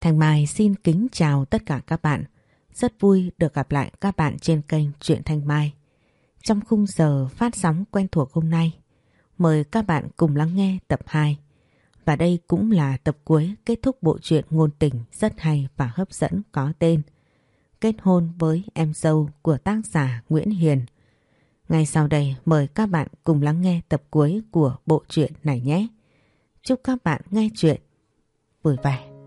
Thành Mai xin kính chào tất cả các bạn. Rất vui được gặp lại các bạn trên kênh Truyện Thanh Mai. Trong khung giờ phát sóng quen thuộc hôm nay, mời các bạn cùng lắng nghe tập 2. Và đây cũng là tập cuối kết thúc bộ truyện ngôn tình rất hay và hấp dẫn có tên Kết hôn với em dâu của tác giả Nguyễn Hiền. Ngay sau đây mời các bạn cùng lắng nghe tập cuối của bộ truyện này nhé. Chúc các bạn nghe chuyện vui vẻ.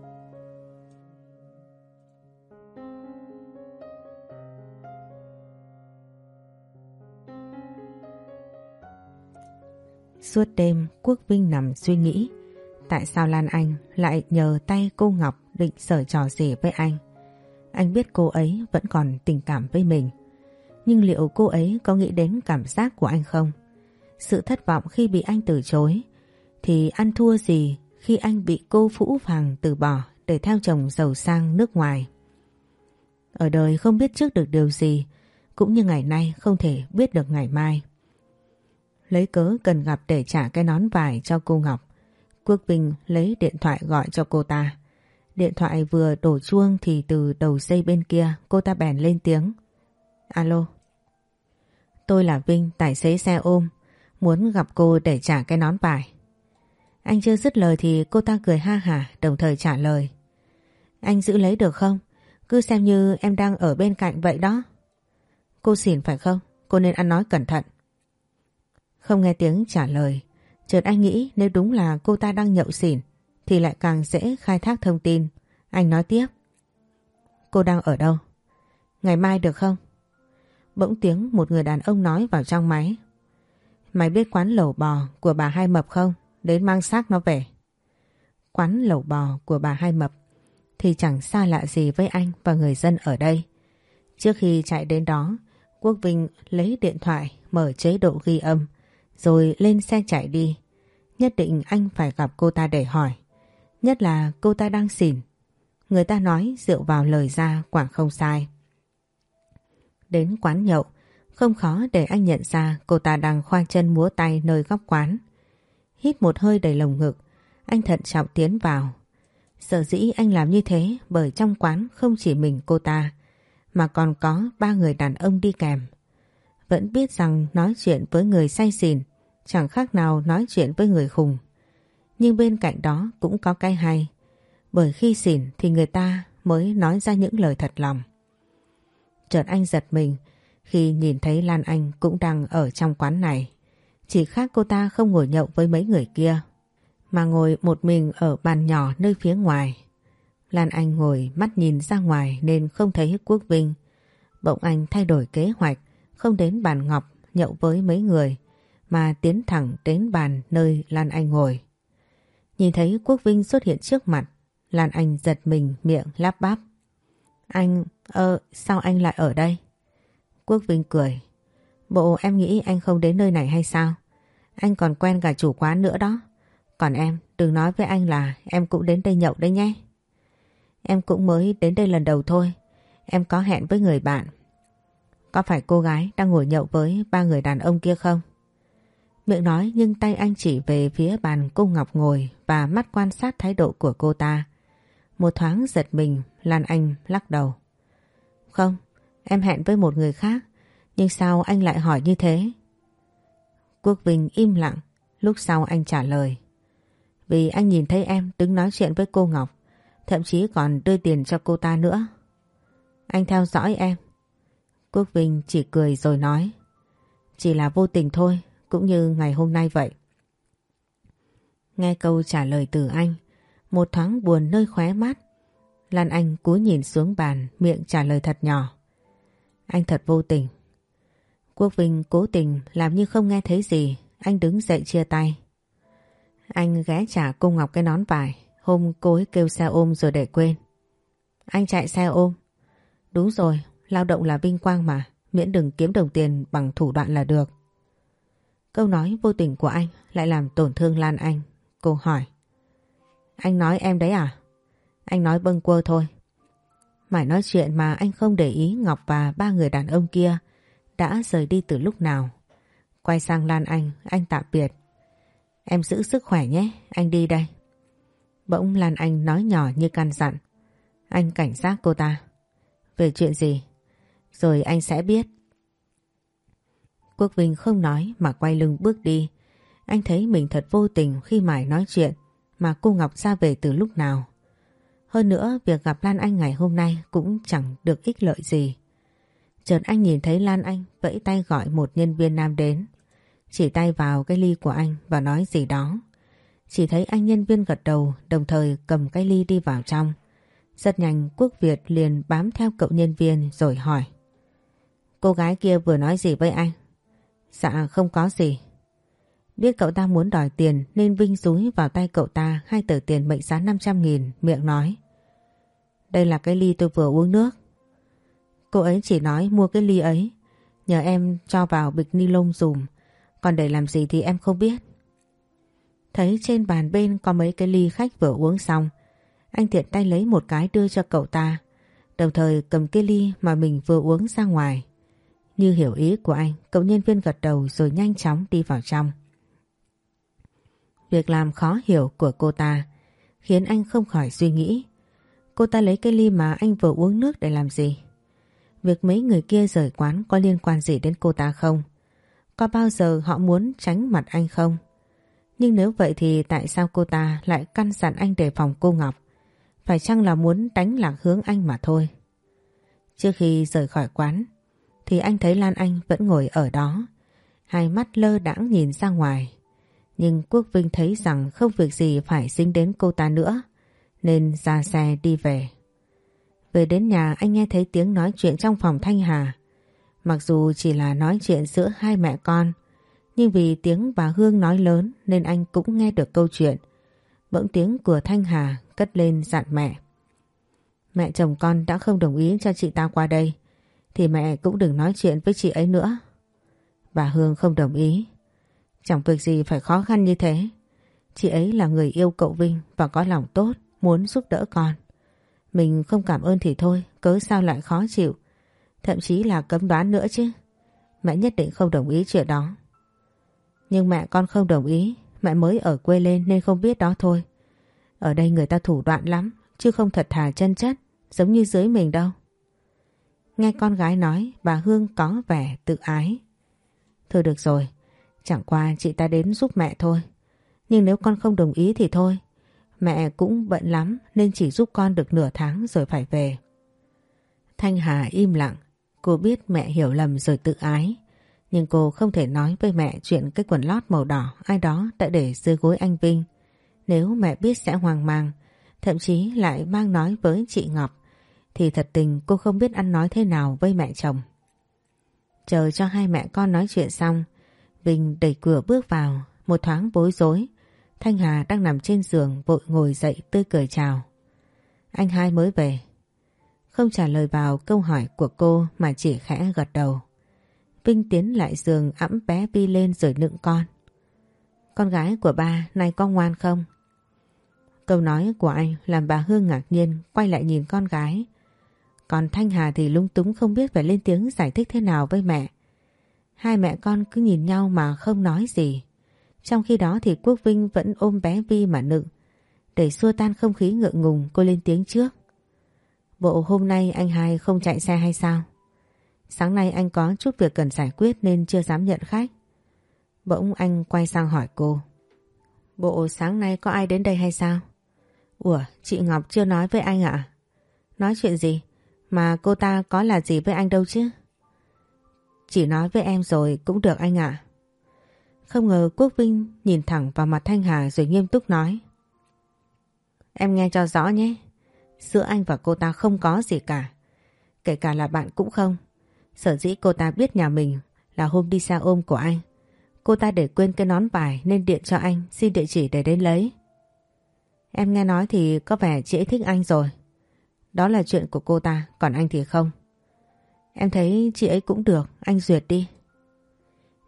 Suốt đêm Quốc Vinh nằm suy nghĩ tại sao Lan Anh lại nhờ tay cô Ngọc định sở trò gì với anh. Anh biết cô ấy vẫn còn tình cảm với mình. Nhưng liệu cô ấy có nghĩ đến cảm giác của anh không? Sự thất vọng khi bị anh từ chối, thì ăn thua gì khi anh bị cô Phũ Phàng từ bỏ để theo chồng giàu sang nước ngoài. Ở đời không biết trước được điều gì, cũng như ngày nay không thể biết được ngày mai. Lấy cớ cần gặp để trả cái nón vải cho cô Ngọc. Quốc Vinh lấy điện thoại gọi cho cô ta. Điện thoại vừa đổ chuông thì từ đầu dây bên kia cô ta bèn lên tiếng. Alo. Tôi là Vinh, tài xế xe ôm. Muốn gặp cô để trả cái nón vải. Anh chưa dứt lời thì cô ta cười ha hả đồng thời trả lời. Anh giữ lấy được không? Cứ xem như em đang ở bên cạnh vậy đó. Cô xỉn phải không? Cô nên ăn nói cẩn thận. Không nghe tiếng trả lời. Chợt anh nghĩ nếu đúng là cô ta đang nhậu xỉn thì lại càng dễ khai thác thông tin. Anh nói tiếp. Cô đang ở đâu? Ngày mai được không? Bỗng tiếng một người đàn ông nói vào trong máy. Mày biết quán lẩu bò của bà Hai Mập không? Đến mang xác nó về. Quán lẩu bò của bà Hai Mập thì chẳng xa lạ gì với anh và người dân ở đây. Trước khi chạy đến đó, Quốc Vinh lấy điện thoại mở chế độ ghi âm rồi lên xe chạy đi. Nhất định anh phải gặp cô ta để hỏi. Nhất là cô ta đang xỉn. Người ta nói dựa vào lời ra quả không sai. Đến quán nhậu, không khó để anh nhận ra cô ta đang khoa chân múa tay nơi góc quán. Hít một hơi đầy lồng ngực, anh thận trọng tiến vào. Sở dĩ anh làm như thế bởi trong quán không chỉ mình cô ta, mà còn có ba người đàn ông đi kèm. Vẫn biết rằng nói chuyện với người say xỉn chẳng khác nào nói chuyện với người khùng. Nhưng bên cạnh đó cũng có cái hay, bởi khi xỉn thì người ta mới nói ra những lời thật lòng. Chợt anh giật mình khi nhìn thấy Lan Anh cũng đang ở trong quán này. Chỉ khác cô ta không ngồi nhậu với mấy người kia, mà ngồi một mình ở bàn nhỏ nơi phía ngoài. Lan Anh ngồi mắt nhìn ra ngoài nên không thấy Quốc Vinh. Bỗng anh thay đổi kế hoạch, không đến bàn ngọc nhậu với mấy người, mà tiến thẳng đến bàn nơi Lan Anh ngồi. Nhìn thấy Quốc Vinh xuất hiện trước mặt, Lan Anh giật mình miệng lắp bắp. Anh, ơ, sao anh lại ở đây? Quốc Vinh cười. Bộ em nghĩ anh không đến nơi này hay sao? Anh còn quen cả chủ quán nữa đó. Còn em, đừng nói với anh là em cũng đến đây nhậu đấy nhé. Em cũng mới đến đây lần đầu thôi. Em có hẹn với người bạn. Có phải cô gái đang ngồi nhậu với ba người đàn ông kia không? Miệng nói nhưng tay anh chỉ về phía bàn cô Ngọc ngồi và mắt quan sát thái độ của cô ta. Một thoáng giật mình, Lan Anh lắc đầu. Không, em hẹn với một người khác, nhưng sao anh lại hỏi như thế? Quốc Vinh im lặng, lúc sau anh trả lời. Vì anh nhìn thấy em đứng nói chuyện với cô Ngọc, thậm chí còn đưa tiền cho cô ta nữa. Anh theo dõi em. Quốc Vinh chỉ cười rồi nói. Chỉ là vô tình thôi, cũng như ngày hôm nay vậy. Nghe câu trả lời từ anh, một thoáng buồn nơi khóe mắt. Lan Anh cúi nhìn xuống bàn, miệng trả lời thật nhỏ. Anh thật vô tình. Quốc Vinh cố tình làm như không nghe thấy gì, anh đứng dậy chia tay. Anh ghé trả cô Ngọc cái nón vải, hôm cô ấy kêu xe ôm rồi để quên. Anh chạy xe ôm. Đúng rồi, lao động là vinh quang mà, miễn đừng kiếm đồng tiền bằng thủ đoạn là được. Câu nói vô tình của anh lại làm tổn thương Lan Anh. Cô hỏi. Anh nói em đấy à? Anh nói bâng quơ thôi. Mãi nói chuyện mà anh không để ý Ngọc và ba người đàn ông kia đã rời đi từ lúc nào. Quay sang Lan Anh, anh tạm biệt. Em giữ sức khỏe nhé, anh đi đây. Bỗng Lan Anh nói nhỏ như căn dặn. Anh cảnh giác cô ta. Về chuyện gì? Rồi anh sẽ biết. Quốc Vinh không nói mà quay lưng bước đi. Anh thấy mình thật vô tình khi mải nói chuyện, mà cô Ngọc ra về từ lúc nào. Hơn nữa, việc gặp Lan Anh ngày hôm nay cũng chẳng được ích lợi gì. Chợt anh nhìn thấy Lan Anh vẫy tay gọi một nhân viên nam đến. Chỉ tay vào cái ly của anh và nói gì đó. Chỉ thấy anh nhân viên gật đầu, đồng thời cầm cái ly đi vào trong. Rất nhanh, Quốc Việt liền bám theo cậu nhân viên rồi hỏi. Cô gái kia vừa nói gì với anh? Dạ không có gì. Biết cậu ta muốn đòi tiền nên Vinh rúi vào tay cậu ta hai tờ tiền mệnh giá 500 nghìn, miệng nói. Đây là cái ly tôi vừa uống nước. Cô ấy chỉ nói mua cái ly ấy. Nhờ em cho vào bịch ni lông dùm. Còn để làm gì thì em không biết. Thấy trên bàn bên có mấy cái ly khách vừa uống xong. Anh tiện tay lấy một cái đưa cho cậu ta. Đồng thời cầm cái ly mà mình vừa uống ra ngoài. Như hiểu ý của anh, cậu nhân viên gật đầu rồi nhanh chóng đi vào trong. Việc làm khó hiểu của cô ta khiến anh không khỏi suy nghĩ. Cô ta lấy cái ly mà anh vừa uống nước để làm gì? Việc mấy người kia rời quán có liên quan gì đến cô ta không? Có bao giờ họ muốn tránh mặt anh không? Nhưng nếu vậy thì tại sao cô ta lại căn dặn anh đề phòng cô Ngọc? Phải chăng là muốn đánh lạc hướng anh mà thôi? Trước khi rời khỏi quán thì anh thấy Lan Anh vẫn ngồi ở đó. Hai mắt lơ đãng nhìn ra ngoài. Nhưng Quốc Vinh thấy rằng không việc gì phải dính đến cô ta nữa. Nên ra xe đi về. Về đến nhà anh nghe thấy tiếng nói chuyện trong phòng Thanh Hà. Mặc dù chỉ là nói chuyện giữa hai mẹ con, nhưng vì tiếng bà Hương nói lớn nên anh cũng nghe được câu chuyện. Bỗng tiếng của Thanh Hà cất lên dặn mẹ. Mẹ chồng con đã không đồng ý cho chị ta qua đây, thì mẹ cũng đừng nói chuyện với chị ấy nữa. Bà Hương không đồng ý. Chẳng việc gì phải khó khăn như thế. Chị ấy là người yêu cậu Vinh và có lòng tốt, muốn giúp đỡ con. Mình không cảm ơn thì thôi, cớ sao lại khó chịu. Thậm chí là cấm đoán nữa chứ. Mẹ nhất định không đồng ý chuyện đó. Nhưng mẹ con không đồng ý, mẹ mới ở quê lên nên không biết đó thôi. Ở đây người ta thủ đoạn lắm, chứ không thật thà chân chất, giống như dưới mình đâu. Nghe con gái nói, bà Hương có vẻ tự ái. Thôi được rồi, chẳng qua chị ta đến giúp mẹ thôi. Nhưng nếu con không đồng ý thì thôi, Mẹ cũng bận lắm nên chỉ giúp con được nửa tháng rồi phải về. Thanh Hà im lặng. Cô biết mẹ hiểu lầm rồi tự ái. Nhưng cô không thể nói với mẹ chuyện cái quần lót màu đỏ ai đó đã để dưới gối anh Vinh. Nếu mẹ biết sẽ hoang mang, thậm chí lại mang nói với chị Ngọc, thì thật tình cô không biết ăn nói thế nào với mẹ chồng. Chờ cho hai mẹ con nói chuyện xong, Vinh đẩy cửa bước vào, một thoáng bối rối, Thanh Hà đang nằm trên giường vội ngồi dậy tươi cười chào. Anh hai mới về. Không trả lời vào câu hỏi của cô mà chỉ khẽ gật đầu. Vinh tiến lại giường ẵm bé Vi lên rồi nựng con. Con gái của ba nay có ngoan không? Câu nói của anh làm bà Hương ngạc nhiên quay lại nhìn con gái. Còn Thanh Hà thì lung túng không biết phải lên tiếng giải thích thế nào với mẹ. Hai mẹ con cứ nhìn nhau mà không nói gì. Trong khi đó thì Quốc Vinh vẫn ôm bé Vi mà nựng. Để xua tan không khí ngượng ngùng cô lên tiếng trước. Bộ hôm nay anh hai không chạy xe hay sao? Sáng nay anh có chút việc cần giải quyết nên chưa dám nhận khách. Bỗng anh quay sang hỏi cô. Bộ sáng nay có ai đến đây hay sao? Ủa, chị Ngọc chưa nói với anh ạ? Nói chuyện gì? Mà cô ta có là gì với anh đâu chứ? Chỉ nói với em rồi cũng được anh ạ. Không ngờ Quốc Vinh nhìn thẳng vào mặt Thanh Hà rồi nghiêm túc nói. Em nghe cho rõ nhé. Giữa anh và cô ta không có gì cả. Kể cả là bạn cũng không. Sở dĩ cô ta biết nhà mình là hôm đi xa ôm của anh. Cô ta để quên cái nón bài nên điện cho anh, xin địa chỉ để đến lấy. Em nghe nói thì có vẻ chị ấy thích anh rồi. Đó là chuyện của cô ta, còn anh thì không. Em thấy chị ấy cũng được, anh duyệt đi.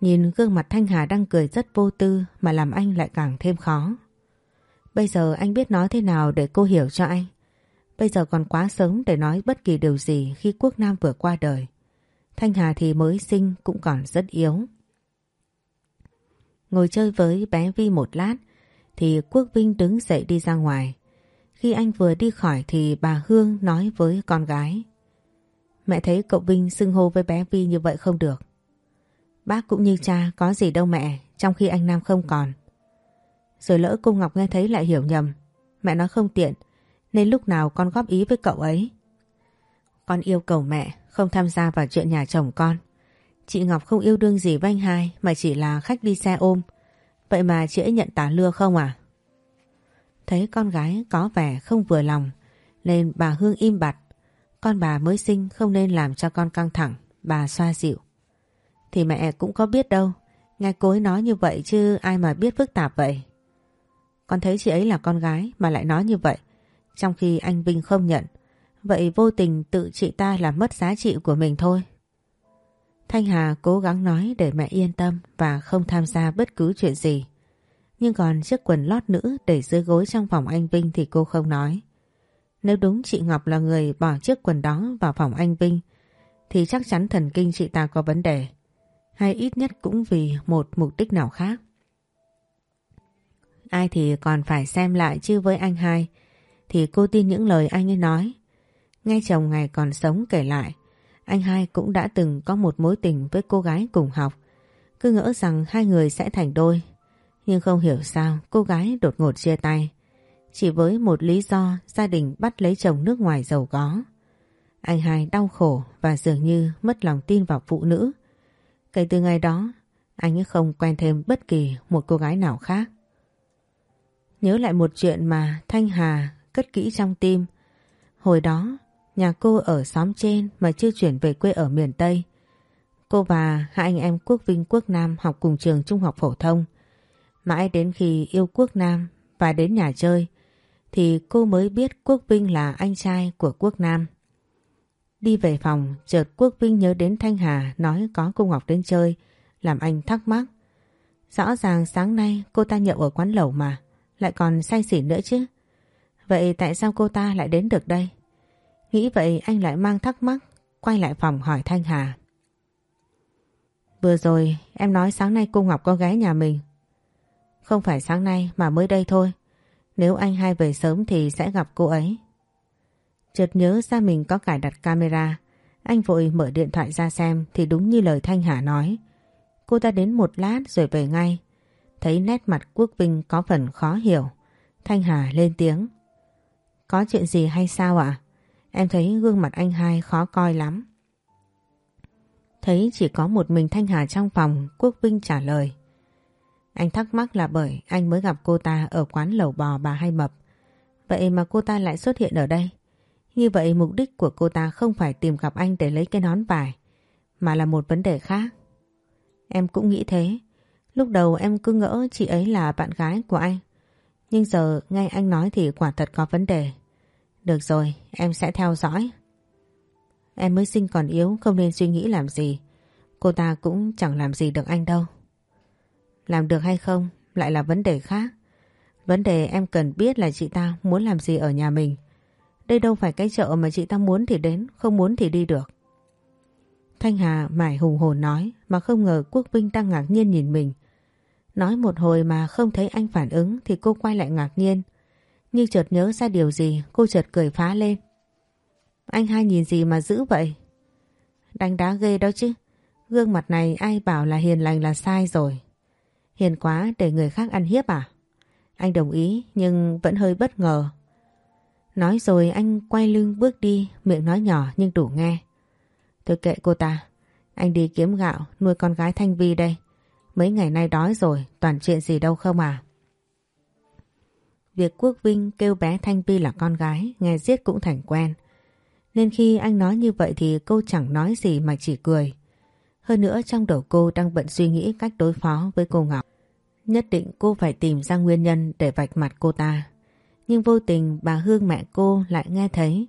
Nhìn gương mặt Thanh Hà đang cười rất vô tư mà làm anh lại càng thêm khó. Bây giờ anh biết nói thế nào để cô hiểu cho anh. Bây giờ còn quá sớm để nói bất kỳ điều gì khi Quốc Nam vừa qua đời. Thanh Hà thì mới sinh cũng còn rất yếu. Ngồi chơi với bé Vi một lát thì Quốc Vinh đứng dậy đi ra ngoài. Khi anh vừa đi khỏi thì bà Hương nói với con gái. Mẹ thấy cậu Vinh xưng hô với bé Vi như vậy không được. Bác cũng như cha có gì đâu mẹ, trong khi anh Nam không còn. Rồi lỡ cô Ngọc nghe thấy lại hiểu nhầm. Mẹ nói không tiện, nên lúc nào con góp ý với cậu ấy. Con yêu cầu mẹ không tham gia vào chuyện nhà chồng con. Chị Ngọc không yêu đương gì với anh hai mà chỉ là khách đi xe ôm. Vậy mà chị ấy nhận tả lưa không à? Thấy con gái có vẻ không vừa lòng, nên bà Hương im bặt. Con bà mới sinh không nên làm cho con căng thẳng. Bà xoa dịu. Thì mẹ cũng có biết đâu. Nghe cối nói như vậy chứ ai mà biết phức tạp vậy. Con thấy chị ấy là con gái mà lại nói như vậy. Trong khi anh Vinh không nhận. Vậy vô tình tự chị ta làm mất giá trị của mình thôi. Thanh Hà cố gắng nói để mẹ yên tâm và không tham gia bất cứ chuyện gì. Nhưng còn chiếc quần lót nữ để dưới gối trong phòng anh Vinh thì cô không nói. Nếu đúng chị Ngọc là người bỏ chiếc quần đó vào phòng anh Vinh, thì chắc chắn thần kinh chị ta có vấn đề. Hay ít nhất cũng vì một mục đích nào khác. Ai thì còn phải xem lại chứ với anh hai, thì cô tin những lời anh ấy nói. Ngay chồng ngày còn sống kể lại, anh hai cũng đã từng có một mối tình với cô gái cùng học. Cứ ngỡ rằng hai người sẽ thành đôi. Nhưng không hiểu sao cô gái đột ngột chia tay. Chỉ với một lý do gia đình bắt lấy chồng nước ngoài giàu có. Anh hai đau khổ và dường như mất lòng tin vào phụ nữ. Kể từ ngày đó, anh ấy không quen thêm bất kỳ một cô gái nào khác. Nhớ lại một chuyện mà Thanh Hà cất kỹ trong tim. Hồi đó, nhà cô ở xóm trên mà chưa chuyển về quê ở miền Tây. Cô và hai anh em Quốc Vinh Quốc Nam học cùng trường trung học phổ thông. Mãi đến khi yêu Quốc Nam và đến nhà chơi thì cô mới biết Quốc Vinh là anh trai của Quốc Nam. Đi về phòng, chợt Quốc Vinh nhớ đến Thanh Hà nói có cô Ngọc đến chơi, làm anh thắc mắc. Rõ ràng sáng nay cô ta nhậu ở quán lẩu mà, lại còn say xỉn nữa chứ. Vậy tại sao cô ta lại đến được đây? Nghĩ vậy anh lại mang thắc mắc, quay lại phòng hỏi Thanh Hà. Vừa rồi em nói sáng nay cô Ngọc có ghé nhà mình. Không phải sáng nay mà mới đây thôi. Nếu anh hai về sớm thì sẽ gặp cô ấy. Chợt nhớ ra mình có cài đặt camera. Anh vội mở điện thoại ra xem thì đúng như lời Thanh Hà nói. Cô ta đến một lát rồi về ngay. Thấy nét mặt Quốc Vinh có phần khó hiểu. Thanh Hà lên tiếng. Có chuyện gì hay sao ạ? Em thấy gương mặt anh hai khó coi lắm. Thấy chỉ có một mình Thanh Hà trong phòng, Quốc Vinh trả lời. Anh thắc mắc là bởi anh mới gặp cô ta ở quán lẩu bò bà Hai Mập. Vậy mà cô ta lại xuất hiện ở đây. Như vậy mục đích của cô ta không phải tìm gặp anh để lấy cái nón vải, mà là một vấn đề khác. Em cũng nghĩ thế. Lúc đầu em cứ ngỡ chị ấy là bạn gái của anh. Nhưng giờ nghe anh nói thì quả thật có vấn đề. Được rồi, em sẽ theo dõi. Em mới sinh còn yếu không nên suy nghĩ làm gì. Cô ta cũng chẳng làm gì được anh đâu. Làm được hay không lại là vấn đề khác. Vấn đề em cần biết là chị ta muốn làm gì ở nhà mình. Đây đâu phải cái chợ mà chị ta muốn thì đến, không muốn thì đi được. Thanh Hà mải hùng hồn nói mà không ngờ Quốc Vinh đang ngạc nhiên nhìn mình. Nói một hồi mà không thấy anh phản ứng thì cô quay lại ngạc nhiên. Như chợt nhớ ra điều gì cô chợt cười phá lên. Anh hai nhìn gì mà dữ vậy? Đánh đá ghê đó chứ. Gương mặt này ai bảo là hiền lành là sai rồi. Hiền quá để người khác ăn hiếp à? Anh đồng ý nhưng vẫn hơi bất ngờ. Nói rồi anh quay lưng bước đi, miệng nói nhỏ nhưng đủ nghe. Tôi kệ cô ta. Anh đi kiếm gạo, nuôi con gái Thanh Vi đây. Mấy ngày nay đói rồi, toàn chuyện gì đâu không à? Việc Quốc Vinh kêu bé Thanh Vi là con gái, nghe giết cũng thành quen. Nên khi anh nói như vậy thì cô chẳng nói gì mà chỉ cười. Hơn nữa trong đầu cô đang bận suy nghĩ cách đối phó với cô Ngọc. Nhất định cô phải tìm ra nguyên nhân để vạch mặt cô ta. Nhưng vô tình bà Hương mẹ cô lại nghe thấy.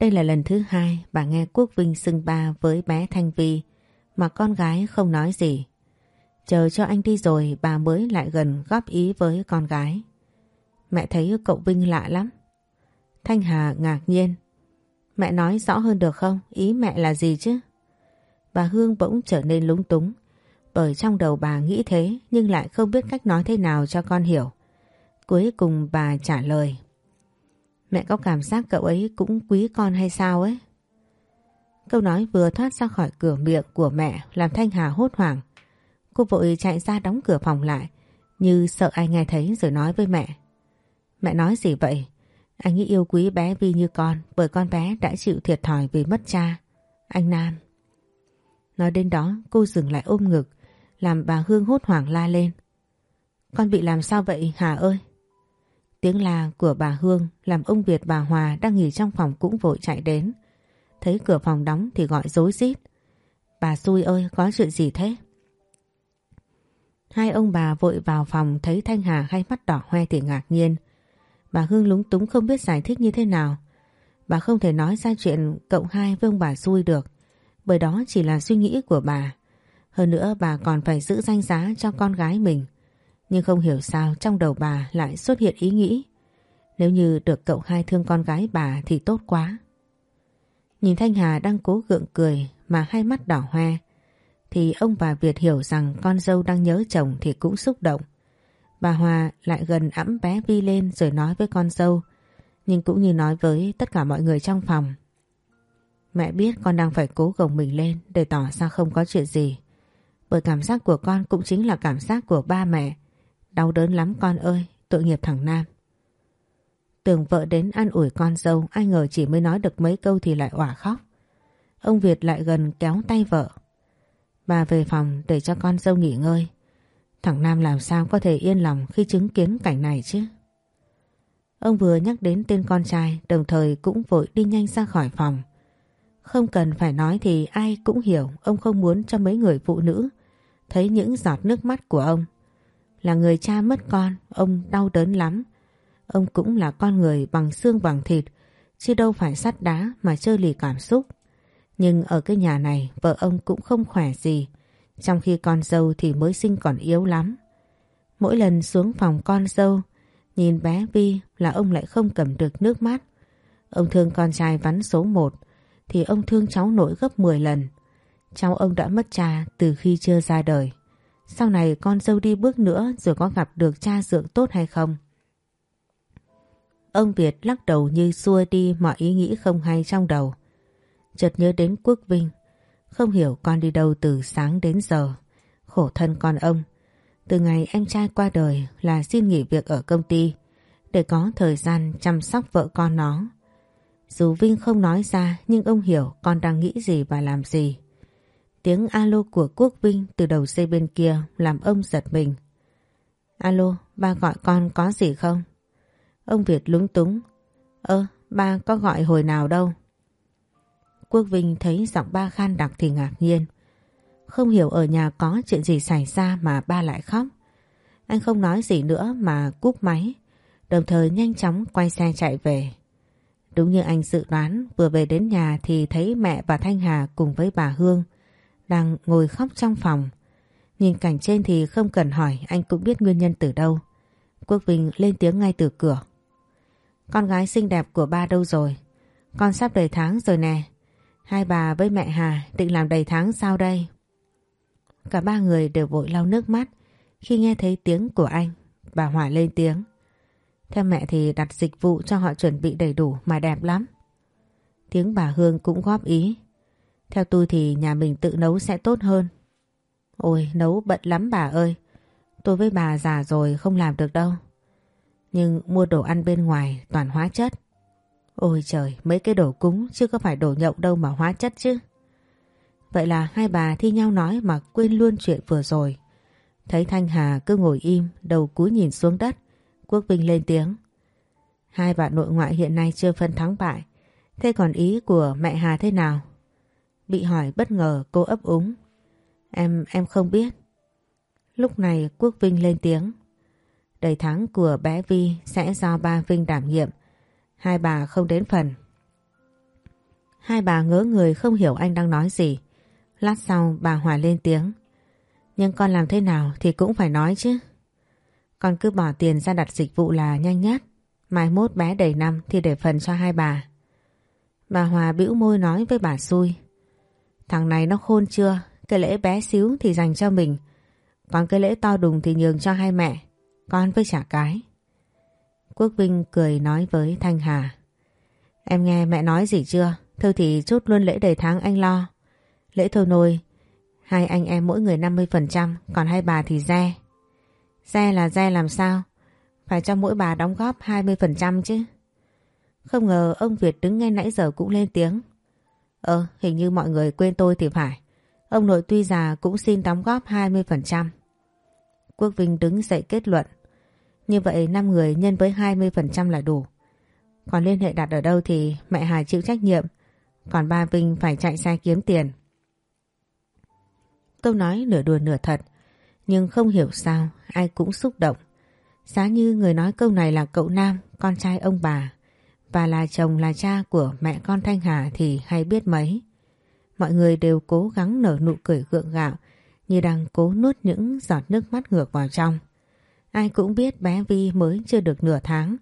Đây là lần thứ hai bà nghe Quốc Vinh xưng ba với bé Thanh Vi, mà con gái không nói gì. Chờ cho anh đi rồi bà mới lại gần góp ý với con gái. Mẹ thấy cậu Vinh lạ lắm. Thanh Hà ngạc nhiên. Mẹ nói rõ hơn được không? Ý mẹ là gì chứ? Bà Hương bỗng trở nên lúng túng. Bởi trong đầu bà nghĩ thế, nhưng lại không biết cách nói thế nào cho con hiểu. Cuối cùng bà trả lời. Mẹ có cảm giác cậu ấy cũng quý con hay sao ấy? Câu nói vừa thoát ra khỏi cửa miệng của mẹ làm Thanh Hà hốt hoảng. Cô vội chạy ra đóng cửa phòng lại, như sợ ai nghe thấy rồi nói với mẹ. Mẹ nói gì vậy? Anh nghĩ yêu quý bé Vi như con, bởi con bé đã chịu thiệt thòi vì mất cha. Anh Nam. Nói đến đó, cô dừng lại ôm ngực, làm bà Hương hốt hoảng la lên. Con bị làm sao vậy, Hà ơi? Tiếng la của bà Hương làm ông Việt bà Hòa đang nghỉ trong phòng cũng vội chạy đến. Thấy cửa phòng đóng thì gọi dối rít. Bà xui ơi, có chuyện gì thế? Hai ông bà vội vào phòng thấy Thanh Hà hay mắt đỏ hoe thì ngạc nhiên. Bà Hương lúng túng không biết giải thích như thế nào. Bà không thể nói ra chuyện cộng hai với ông bà xui được. Bởi đó chỉ là suy nghĩ của bà. Hơn nữa bà còn phải giữ danh giá cho con gái mình. Nhưng không hiểu sao trong đầu bà lại xuất hiện ý nghĩ. Nếu như được cậu hai thương con gái bà thì tốt quá. Nhìn Thanh Hà đang cố gượng cười mà hai mắt đỏ hoe. Thì ông bà Việt hiểu rằng con dâu đang nhớ chồng thì cũng xúc động. Bà Hòa lại gần ẵm bé Vi lên rồi nói với con dâu. Nhưng cũng như nói với tất cả mọi người trong phòng. Mẹ biết con đang phải cố gồng mình lên để tỏ ra không có chuyện gì. Bởi cảm giác của con cũng chính là cảm giác của ba mẹ. Đau đớn lắm con ơi, tội nghiệp thằng Nam. Tưởng vợ đến an ủi con dâu, ai ngờ chỉ mới nói được mấy câu thì lại òa khóc. Ông Việt lại gần kéo tay vợ. Bà về phòng để cho con dâu nghỉ ngơi. Thằng Nam làm sao có thể yên lòng khi chứng kiến cảnh này chứ? Ông vừa nhắc đến tên con trai đồng thời cũng vội đi nhanh ra khỏi phòng. Không cần phải nói thì ai cũng hiểu ông không muốn cho mấy người phụ nữ thấy những giọt nước mắt của ông. Là người cha mất con, ông đau đớn lắm. Ông cũng là con người bằng xương bằng thịt, chứ đâu phải sắt đá mà chơi lì cảm xúc. Nhưng ở cái nhà này vợ ông cũng không khỏe gì, trong khi con dâu thì mới sinh còn yếu lắm. Mỗi lần xuống phòng con dâu, nhìn bé Vi là ông lại không cầm được nước mắt. Ông thương con trai vắn số một, thì ông thương cháu nội gấp 10 lần. Cháu ông đã mất cha từ khi chưa ra đời. Sau này con dâu đi bước nữa rồi có gặp được cha dưỡng tốt hay không? Ông Việt lắc đầu như xua đi mọi ý nghĩ không hay trong đầu. Chợt nhớ đến Quốc Vinh. Không hiểu con đi đâu từ sáng đến giờ. Khổ thân con ông. Từ ngày em trai qua đời là xin nghỉ việc ở công ty để có thời gian chăm sóc vợ con nó. Dù Vinh không nói ra nhưng ông hiểu con đang nghĩ gì và làm gì. Tiếng alo của Quốc Vinh từ đầu dây bên kia làm ông giật mình. Alo, ba gọi con có gì không? Ông Việt lúng túng. Ơ, ba có gọi hồi nào đâu? Quốc Vinh thấy giọng ba khan đặc thì ngạc nhiên. Không hiểu ở nhà có chuyện gì xảy ra mà ba lại khóc. Anh không nói gì nữa mà cúp máy, đồng thời nhanh chóng quay xe chạy về. Đúng như anh dự đoán, vừa về đến nhà thì thấy mẹ và Thanh Hà cùng với bà Hương đang ngồi khóc trong phòng. Nhìn cảnh trên thì không cần hỏi anh cũng biết nguyên nhân từ đâu. Quốc Vinh lên tiếng ngay từ cửa. Con gái xinh đẹp của ba đâu rồi? Con sắp đầy tháng rồi nè. Hai bà với mẹ Hà định làm đầy tháng sao đây? Cả ba người đều vội lau nước mắt khi nghe thấy tiếng của anh. Bà Hỏa lên tiếng. Theo mẹ thì đặt dịch vụ cho họ chuẩn bị đầy đủ mà đẹp lắm. Tiếng bà Hương cũng góp ý. Theo tôi thì nhà mình tự nấu sẽ tốt hơn. Ôi, nấu bận lắm bà ơi. Tôi với bà già rồi không làm được đâu. Nhưng mua đồ ăn bên ngoài toàn hóa chất. Ôi trời, mấy cái đồ cúng chứ có phải đồ nhậu đâu mà hóa chất chứ. Vậy là hai bà thi nhau nói mà quên luôn chuyện vừa rồi. Thấy Thanh Hà cứ ngồi im, đầu cúi nhìn xuống đất. Quốc Vinh lên tiếng. Hai bà nội ngoại hiện nay chưa phân thắng bại. Thế còn ý của mẹ Hà thế nào? Bị hỏi bất ngờ cô ấp úng. Em, em không biết. Lúc này Quốc Vinh lên tiếng. Đầy tháng của bé Vi sẽ do ba Vinh đảm nhiệm. Hai bà không đến phần. Hai bà ngỡ người không hiểu anh đang nói gì. Lát sau bà Hòa lên tiếng. Nhưng con làm thế nào thì cũng phải nói chứ. Con cứ bỏ tiền ra đặt dịch vụ là nhanh nhất. Mai mốt bé đầy năm thì để phần cho hai bà. Bà Hòa bĩu môi nói với bà xui. Thằng này nó khôn chưa? Cái lễ bé xíu thì dành cho mình. Còn cái lễ to đùng thì nhường cho hai mẹ. Con với trả cái. Quốc Vinh cười nói với Thanh Hà. Em nghe mẹ nói gì chưa? Thôi thì chút luôn lễ đầy tháng anh lo. Lễ thôi nôi, hai anh em mỗi người 50%, còn hai bà thì re. Re là re làm sao? Phải cho mỗi bà đóng góp 20% chứ. Không ngờ ông Việt đứng ngay nãy giờ cũng lên tiếng. Ờ, hình như mọi người quên tôi thì phải. Ông nội tuy già cũng xin đóng góp 20%. Quốc Vinh đứng dậy kết luận. Như vậy 5 người nhân với 20% là đủ. Còn liên hệ đặt ở đâu thì mẹ Hà chịu trách nhiệm. Còn ba Vinh phải chạy xe kiếm tiền. Câu nói nửa đùa nửa thật. Nhưng không hiểu sao ai cũng xúc động. Giá như người nói câu này là cậu Nam, con trai ông bà. Và là chồng là cha của mẹ con Thanh Hà thì hay biết mấy. Mọi người đều cố gắng nở nụ cười gượng gạo như đang cố nuốt những giọt nước mắt ngược vào trong. Ai cũng biết bé Vi mới chưa được nửa tháng.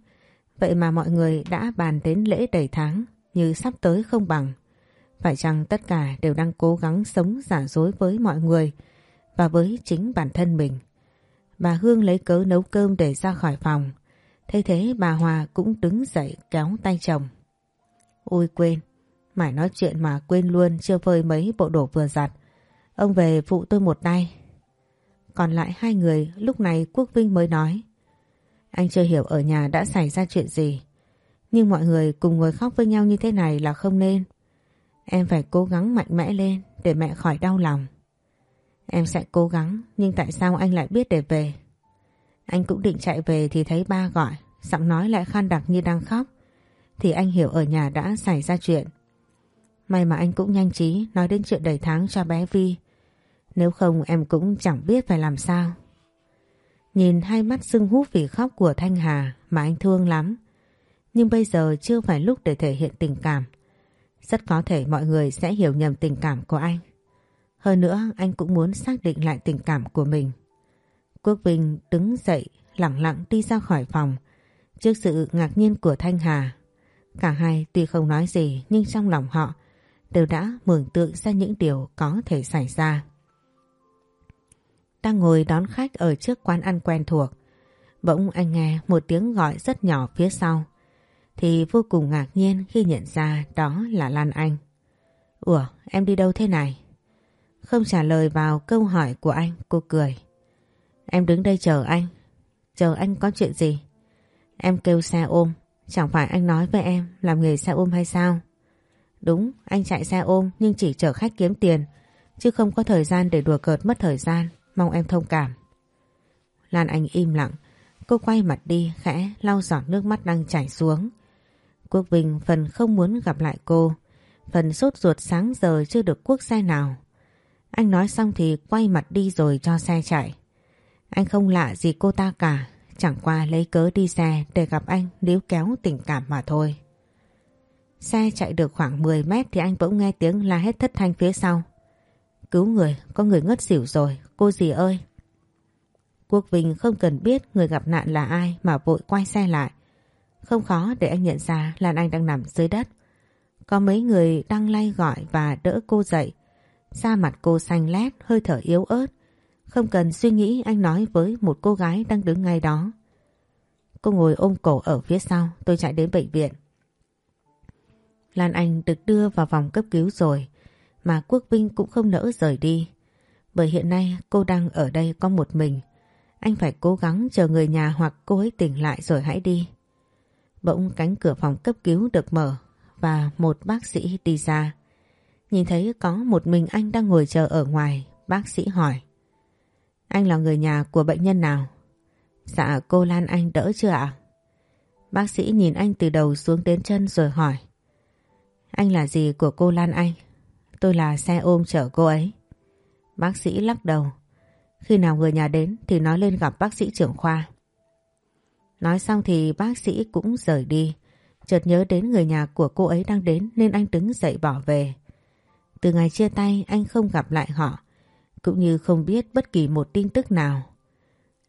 Vậy mà mọi người đã bàn đến lễ đầy tháng như sắp tới không bằng. Phải chăng tất cả đều đang cố gắng sống giả dối với mọi người và với chính bản thân mình. Bà Hương lấy cớ nấu cơm để ra khỏi phòng. Thế thế bà Hòa cũng đứng dậy kéo tay chồng. Ôi quên, mải nói chuyện mà quên luôn chưa phơi mấy bộ đồ vừa giặt. Ông về phụ tôi một tay. Còn lại hai người lúc này Quốc Vinh mới nói. Anh chưa hiểu ở nhà đã xảy ra chuyện gì. Nhưng mọi người cùng ngồi khóc với nhau như thế này là không nên. Em phải cố gắng mạnh mẽ lên để mẹ khỏi đau lòng. Em sẽ cố gắng nhưng tại sao anh lại biết để về? Anh cũng định chạy về thì thấy ba gọi, giọng nói lại khan đặc như đang khóc. Thì anh hiểu ở nhà đã xảy ra chuyện. May mà anh cũng nhanh trí nói đến chuyện đầy tháng cho bé Vi. Nếu không em cũng chẳng biết phải làm sao. Nhìn hai mắt sưng húp vì khóc của Thanh Hà mà anh thương lắm. Nhưng bây giờ chưa phải lúc để thể hiện tình cảm. Rất có thể mọi người sẽ hiểu nhầm tình cảm của anh. Hơn nữa anh cũng muốn xác định lại tình cảm của mình. Quốc Vinh đứng dậy lặng lặng đi ra khỏi phòng trước sự ngạc nhiên của Thanh Hà. Cả hai tuy không nói gì nhưng trong lòng họ đều đã mường tượng ra những điều có thể xảy ra. Đang ngồi đón khách ở trước quán ăn quen thuộc. Bỗng anh nghe một tiếng gọi rất nhỏ phía sau. Thì vô cùng ngạc nhiên khi nhận ra đó là Lan Anh. Ủa, em đi đâu thế này? Không trả lời vào câu hỏi của anh, cô cười. Em đứng đây chờ anh. Chờ anh có chuyện gì? Em kêu xe ôm. Chẳng phải anh nói với em làm nghề xe ôm hay sao? Đúng, anh chạy xe ôm nhưng chỉ chở khách kiếm tiền. Chứ không có thời gian để đùa cợt mất thời gian. Mong em thông cảm. Lan Anh im lặng. Cô quay mặt đi khẽ lau giọt nước mắt đang chảy xuống. Quốc Vinh phần không muốn gặp lại cô. Phần sốt ruột sáng giờ chưa được quốc xe nào. Anh nói xong thì quay mặt đi rồi cho xe chạy. Anh không lạ gì cô ta cả. Chẳng qua lấy cớ đi xe để gặp anh níu kéo tình cảm mà thôi. Xe chạy được khoảng 10 mét thì anh bỗng nghe tiếng la hét thất thanh phía sau. Cứu người, có người ngất xỉu rồi, cô gì ơi. Quốc Vinh không cần biết người gặp nạn là ai mà vội quay xe lại. Không khó để anh nhận ra là anh đang nằm dưới đất. Có mấy người đang lay gọi và đỡ cô dậy. Da mặt cô xanh lét, hơi thở yếu ớt. Không cần suy nghĩ anh nói với một cô gái đang đứng ngay đó. Cô ngồi ôm cổ ở phía sau, tôi chạy đến bệnh viện. Lan Anh được đưa vào vòng cấp cứu rồi, mà Quốc Vinh cũng không nỡ rời đi. Bởi hiện nay cô đang ở đây có một mình. Anh phải cố gắng chờ người nhà hoặc cô ấy tỉnh lại rồi hãy đi. Bỗng cánh cửa phòng cấp cứu được mở và một bác sĩ đi ra. Nhìn thấy có một mình anh đang ngồi chờ ở ngoài, bác sĩ hỏi. Anh là người nhà của bệnh nhân nào? Dạ cô Lan Anh đỡ chưa ạ? Bác sĩ nhìn anh từ đầu xuống đến chân rồi hỏi. Anh là gì của cô Lan Anh? Tôi là xe ôm chở cô ấy. Bác sĩ lắc đầu. Khi nào người nhà đến thì nói lên gặp bác sĩ trưởng khoa. Nói xong thì bác sĩ cũng rời đi. Chợt nhớ đến người nhà của cô ấy đang đến nên anh đứng dậy bỏ về. Từ ngày chia tay anh không gặp lại họ. Cũng như không biết bất kỳ một tin tức nào.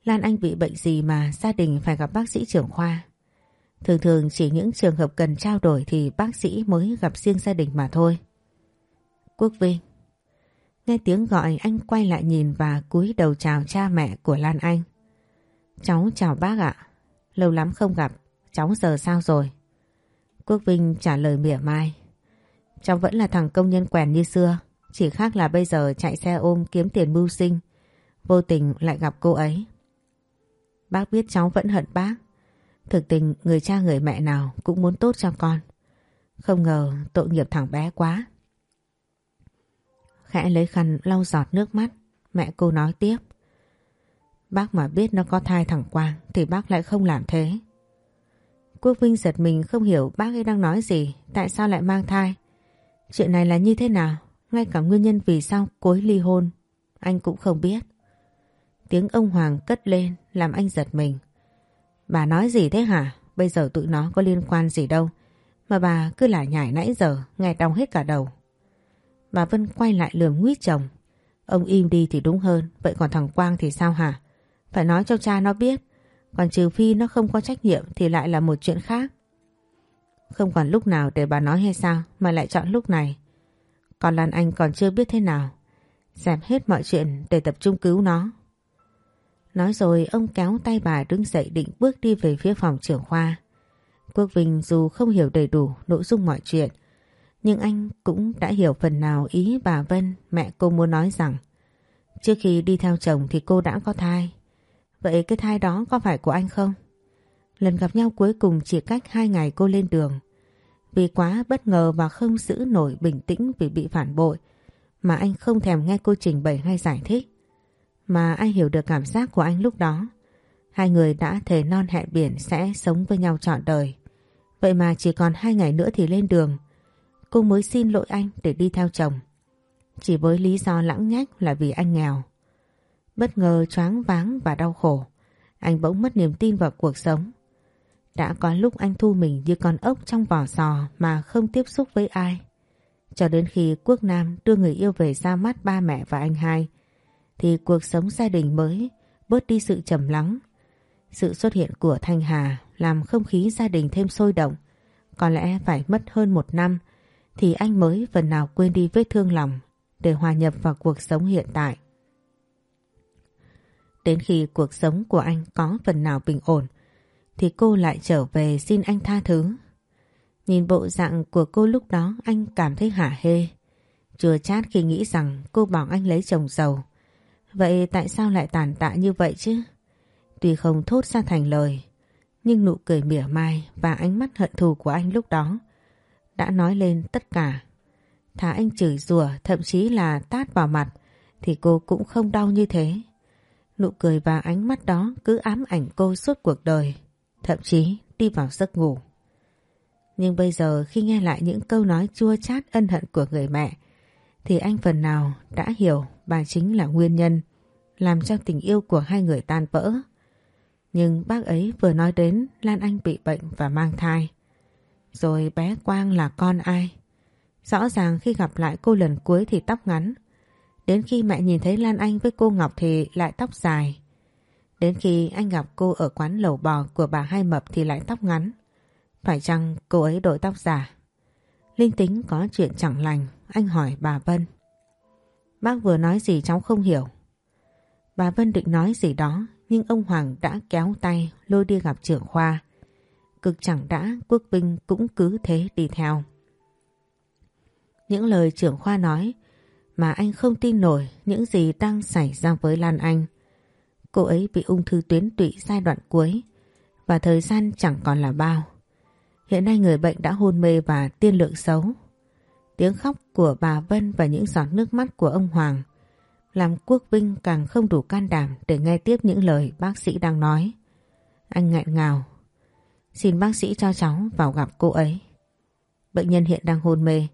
Lan Anh bị bệnh gì mà gia đình phải gặp bác sĩ trưởng khoa. Thường thường chỉ những trường hợp cần trao đổi thì bác sĩ mới gặp riêng gia đình mà thôi. Quốc Vinh Nghe tiếng gọi anh quay lại nhìn và cúi đầu chào cha mẹ của Lan Anh. Cháu chào bác ạ. Lâu lắm không gặp, cháu giờ sao rồi? Quốc Vinh trả lời mỉa mai. Cháu vẫn là thằng công nhân quèn như xưa, chỉ khác là bây giờ chạy xe ôm kiếm tiền mưu sinh, vô tình lại gặp cô ấy. Bác biết cháu vẫn hận bác, thực tình người cha người mẹ nào cũng muốn tốt cho con. Không ngờ tội nghiệp thằng bé quá. Khẽ lấy khăn lau giọt nước mắt, mẹ cô nói tiếp. Bác mà biết nó có thai thằng Quang thì bác lại không làm thế. Quốc Vinh giật mình không hiểu bác ấy đang nói gì, tại sao lại mang thai. Chuyện này là như thế nào, ngay cả nguyên nhân vì sao cối ly hôn, anh cũng không biết. Tiếng ông Hoàng cất lên làm anh giật mình. Bà nói gì thế hả? Bây giờ tụi nó có liên quan gì đâu. Mà bà cứ lải nhải nãy giờ, nghe đau hết cả đầu. Bà Vân quay lại lườm nguyết chồng. Ông im đi thì đúng hơn, vậy còn thằng Quang thì sao hả? Phải nói cho cha nó biết. Còn trừ phi nó không có trách nhiệm thì lại là một chuyện khác. Không còn lúc nào để bà nói hay sao mà lại chọn lúc này. Còn Lan Anh còn chưa biết thế nào. Dẹp hết mọi chuyện để tập trung cứu nó. Nói rồi ông kéo tay bà đứng dậy định bước đi về phía phòng trưởng khoa. Quốc Vinh dù không hiểu đầy đủ nội dung mọi chuyện, nhưng anh cũng đã hiểu phần nào ý bà Vân, mẹ cô muốn nói rằng trước khi đi theo chồng thì cô đã có thai. Vậy cái thai đó có phải của anh không? Lần gặp nhau cuối cùng chỉ cách hai ngày cô lên đường. Vì quá bất ngờ và không giữ nổi bình tĩnh vì bị phản bội, mà anh không thèm nghe cô trình bày hay giải thích. Mà anh hiểu được cảm giác của anh lúc đó. Hai người đã thề non hẹn biển sẽ sống với nhau trọn đời. Vậy mà chỉ còn hai ngày nữa thì lên đường. Cô mới xin lỗi anh để đi theo chồng. Chỉ với lý do lãng nhách là vì anh nghèo. Bất ngờ choáng váng và đau khổ. Anh bỗng mất niềm tin vào cuộc sống. Đã có lúc anh thu mình như con ốc trong vỏ sò mà không tiếp xúc với ai. Cho đến khi Quốc Nam đưa người yêu về ra mắt ba mẹ và anh hai, thì cuộc sống gia đình mới bớt đi sự trầm lắng. Sự xuất hiện của Thanh Hà làm không khí gia đình thêm sôi động. Có lẽ phải mất hơn một năm thì anh mới phần nào quên đi vết thương lòng để hòa nhập vào cuộc sống hiện tại. Đến khi cuộc sống của anh có phần nào bình ổn thì cô lại trở về xin anh tha thứ. Nhìn bộ dạng của cô lúc đó anh cảm thấy hả hê. Chừa chát khi nghĩ rằng cô bảo anh lấy chồng giàu. Vậy tại sao lại tàn tạ như vậy chứ? Tuy không thốt ra thành lời, nhưng nụ cười mỉa mai và ánh mắt hận thù của anh lúc đó đã nói lên tất cả. Thà anh chửi rủa thậm chí là tát vào mặt thì cô cũng không đau như thế. Nụ cười và ánh mắt đó cứ ám ảnh cô suốt cuộc đời, thậm chí đi vào giấc ngủ. Nhưng bây giờ khi nghe lại những câu nói chua chát ân hận của người mẹ, thì anh phần nào đã hiểu bà chính là nguyên nhân làm cho tình yêu của hai người tan vỡ. Nhưng bác ấy vừa nói đến Lan Anh bị bệnh và mang thai. Rồi bé Quang là con ai? Rõ ràng khi gặp lại cô lần cuối thì tóc ngắn. Đến khi mẹ nhìn thấy Lan Anh với cô Ngọc thì lại tóc dài. Đến khi anh gặp cô ở quán lẩu bò của bà Hai Mập thì lại tóc ngắn. Phải chăng cô ấy đổi tóc giả? Linh tính có chuyện chẳng lành, anh hỏi bà Vân. Bác vừa nói gì cháu không hiểu. Bà Vân định nói gì đó nhưng ông Hoàng đã kéo tay lôi đi gặp trưởng khoa. Cực chẳng đã quốc binh cũng cứ thế đi theo. Những lời trưởng khoa nói mà anh không tin nổi những gì đang xảy ra với Lan Anh. Cô ấy bị ung thư tuyến tụy giai đoạn cuối, và thời gian chẳng còn là bao. Hiện nay người bệnh đã hôn mê và tiên lượng xấu. Tiếng khóc của bà Vân và những giọt nước mắt của ông Hoàng làm Quốc Vinh càng không đủ can đảm để nghe tiếp những lời bác sĩ đang nói. Anh ngại ngào. Xin bác sĩ cho cháu vào gặp cô ấy. Bệnh nhân hiện đang hôn mê.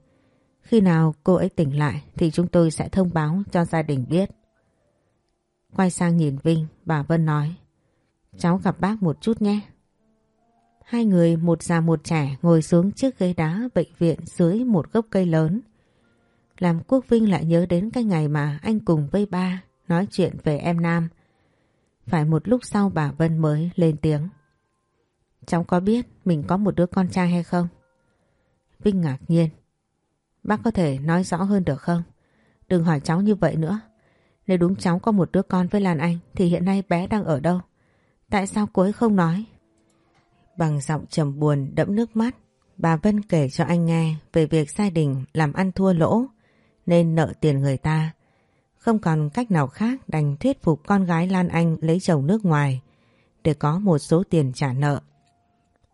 Khi nào cô ấy tỉnh lại thì chúng tôi sẽ thông báo cho gia đình biết. Quay sang nhìn Vinh, bà Vân nói. Cháu gặp bác một chút nhé. Hai người một già một trẻ ngồi xuống chiếc ghế đá bệnh viện dưới một gốc cây lớn. Làm Quốc Vinh lại nhớ đến cái ngày mà anh cùng với ba nói chuyện về em Nam. Phải một lúc sau bà Vân mới lên tiếng. Cháu có biết mình có một đứa con trai hay không? Vinh ngạc nhiên. Bác có thể nói rõ hơn được không? Đừng hỏi cháu như vậy nữa. Nếu đúng cháu có một đứa con với Lan Anh thì hiện nay bé đang ở đâu? Tại sao cô ấy không nói? Bằng giọng trầm buồn đẫm nước mắt, Bà Vân kể cho anh nghe về việc gia đình làm ăn thua lỗ nên nợ tiền người ta. Không còn cách nào khác đành thuyết phục con gái Lan Anh lấy chồng nước ngoài để có một số tiền trả nợ.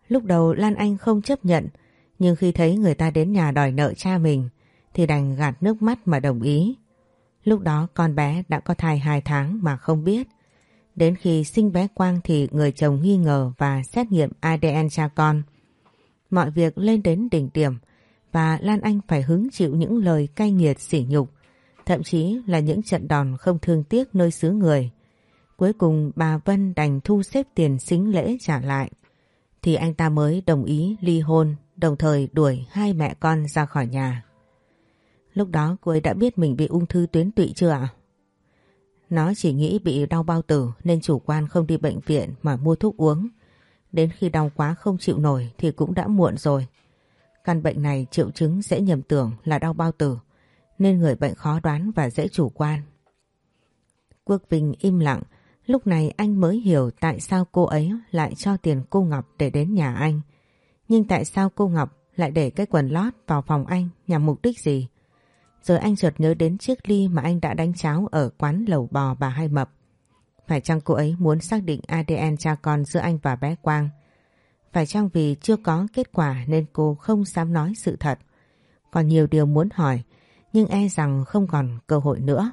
Lúc đầu Lan Anh không chấp nhận nhưng khi thấy người ta đến nhà đòi nợ cha mình thì đành gạt nước mắt mà đồng ý. Lúc đó con bé đã có thai 2 tháng mà không biết. Đến khi sinh bé Quang thì người chồng nghi ngờ và xét nghiệm ADN cha con. Mọi việc lên đến đỉnh điểm và Lan Anh phải hứng chịu những lời cay nghiệt sỉ nhục, thậm chí là những trận đòn không thương tiếc nơi xứ người. Cuối cùng bà Vân đành thu xếp tiền xính lễ trả lại. Thì anh ta mới đồng ý ly hôn, đồng thời đuổi hai mẹ con ra khỏi nhà. Lúc đó cô ấy đã biết mình bị ung thư tuyến tụy chưa ạ? Nó chỉ nghĩ bị đau bao tử nên chủ quan không đi bệnh viện mà mua thuốc uống. Đến khi đau quá không chịu nổi thì cũng đã muộn rồi. Căn bệnh này triệu chứng dễ nhầm tưởng là đau bao tử nên người bệnh khó đoán và dễ chủ quan. Quốc Vinh im lặng, lúc này anh mới hiểu tại sao cô ấy lại cho tiền cô Ngọc để đến nhà anh. Nhưng tại sao cô Ngọc lại để cái quần lót vào phòng anh nhằm mục đích gì? Rồi anh chợt nhớ đến chiếc ly mà anh đã đánh cháo ở quán lẩu bò bà Hai Mập. Phải chăng cô ấy muốn xác định ADN cha con giữa anh và bé Quang? Phải chăng vì chưa có kết quả nên cô không dám nói sự thật? Còn nhiều điều muốn hỏi, nhưng e rằng không còn cơ hội nữa.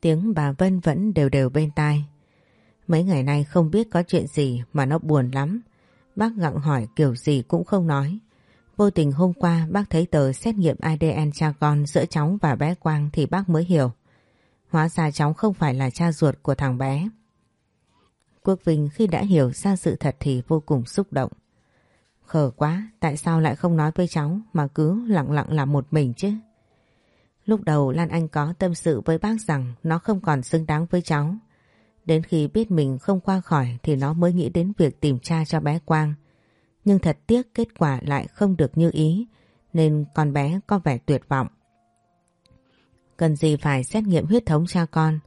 Tiếng bà Vân vẫn đều đều bên tai. Mấy ngày nay không biết có chuyện gì mà nó buồn lắm. Bác gặng hỏi kiểu gì cũng không nói. Vô tình hôm qua bác thấy tờ xét nghiệm ADN cha con giữa cháu và bé Quang thì bác mới hiểu. Hóa ra cháu không phải là cha ruột của thằng bé. Quốc Vinh khi đã hiểu ra sự thật thì vô cùng xúc động. Khờ quá, tại sao lại không nói với cháu mà cứ lặng lặng làm một mình chứ? Lúc đầu Lan Anh có tâm sự với bác rằng nó không còn xứng đáng với cháu. Đến khi biết mình không qua khỏi thì nó mới nghĩ đến việc tìm cha cho bé Quang. Nhưng thật tiếc kết quả lại không được như ý, nên con bé có vẻ tuyệt vọng. Cần gì phải xét nghiệm huyết thống cha con?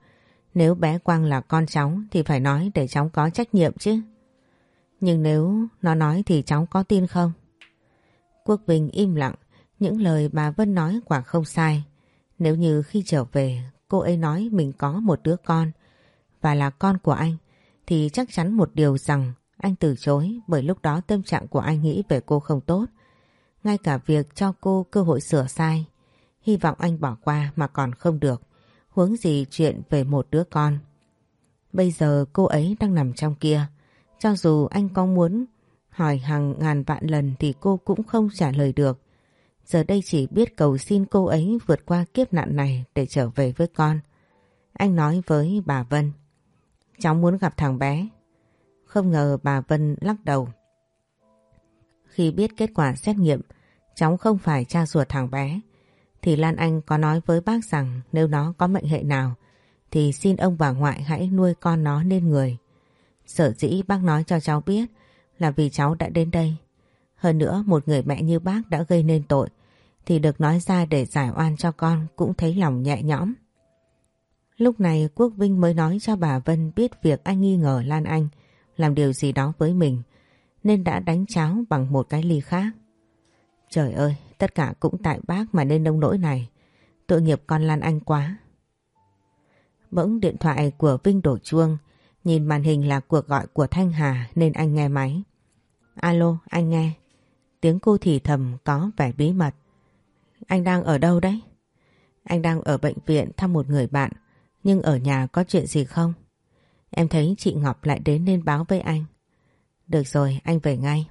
Nếu bé Quang là con cháu Thì phải nói để cháu có trách nhiệm chứ. Nhưng nếu nó nói Thì cháu có tin không? Quốc Vinh im lặng, Những lời bà Vân nói quả không sai. Nếu như khi trở về, Cô ấy nói mình có một đứa con Và là con của anh, Thì chắc chắn một điều rằng anh từ chối bởi lúc đó tâm trạng của anh nghĩ về cô không tốt Ngay cả việc cho cô cơ hội sửa sai, Hy vọng anh bỏ qua mà còn không được. Huống gì chuyện về một đứa con. Bây giờ cô ấy đang nằm trong kia. Cho dù anh có muốn hỏi hàng ngàn vạn lần thì cô cũng không trả lời được. Giờ đây chỉ biết cầu xin cô ấy vượt qua kiếp nạn này để trở về với con. Anh nói với bà Vân. Cháu muốn gặp thằng bé. Không ngờ bà Vân lắc đầu. Khi biết kết quả xét nghiệm, cháu không phải cha ruột thằng bé thì Lan Anh có nói với bác rằng nếu nó có mệnh hệ nào thì xin ông bà ngoại hãy nuôi con nó nên người. Sở dĩ bác nói cho cháu biết là vì cháu đã đến đây. Hơn nữa một người mẹ như bác đã gây nên tội thì được nói ra để giải oan cho con cũng thấy lòng nhẹ nhõm. Lúc này Quốc Vinh mới nói cho bà Vân biết việc anh nghi ngờ Lan Anh làm điều gì đó với mình nên đã đánh cháo bằng một cái ly khác. Trời ơi, tất cả cũng tại bác mà nên nông nỗi này. Tội nghiệp con Lan Anh quá. Bỗng điện thoại của Vinh đổ chuông, nhìn màn hình là cuộc gọi của Thanh Hà nên anh nghe máy. Alo, anh nghe. Tiếng cô thì thầm có vẻ bí mật. Anh đang ở đâu đấy? Anh đang ở bệnh viện thăm một người bạn, nhưng ở nhà có chuyện gì không? Em thấy chị Ngọc lại đến nên báo với anh. Được rồi, anh về ngay.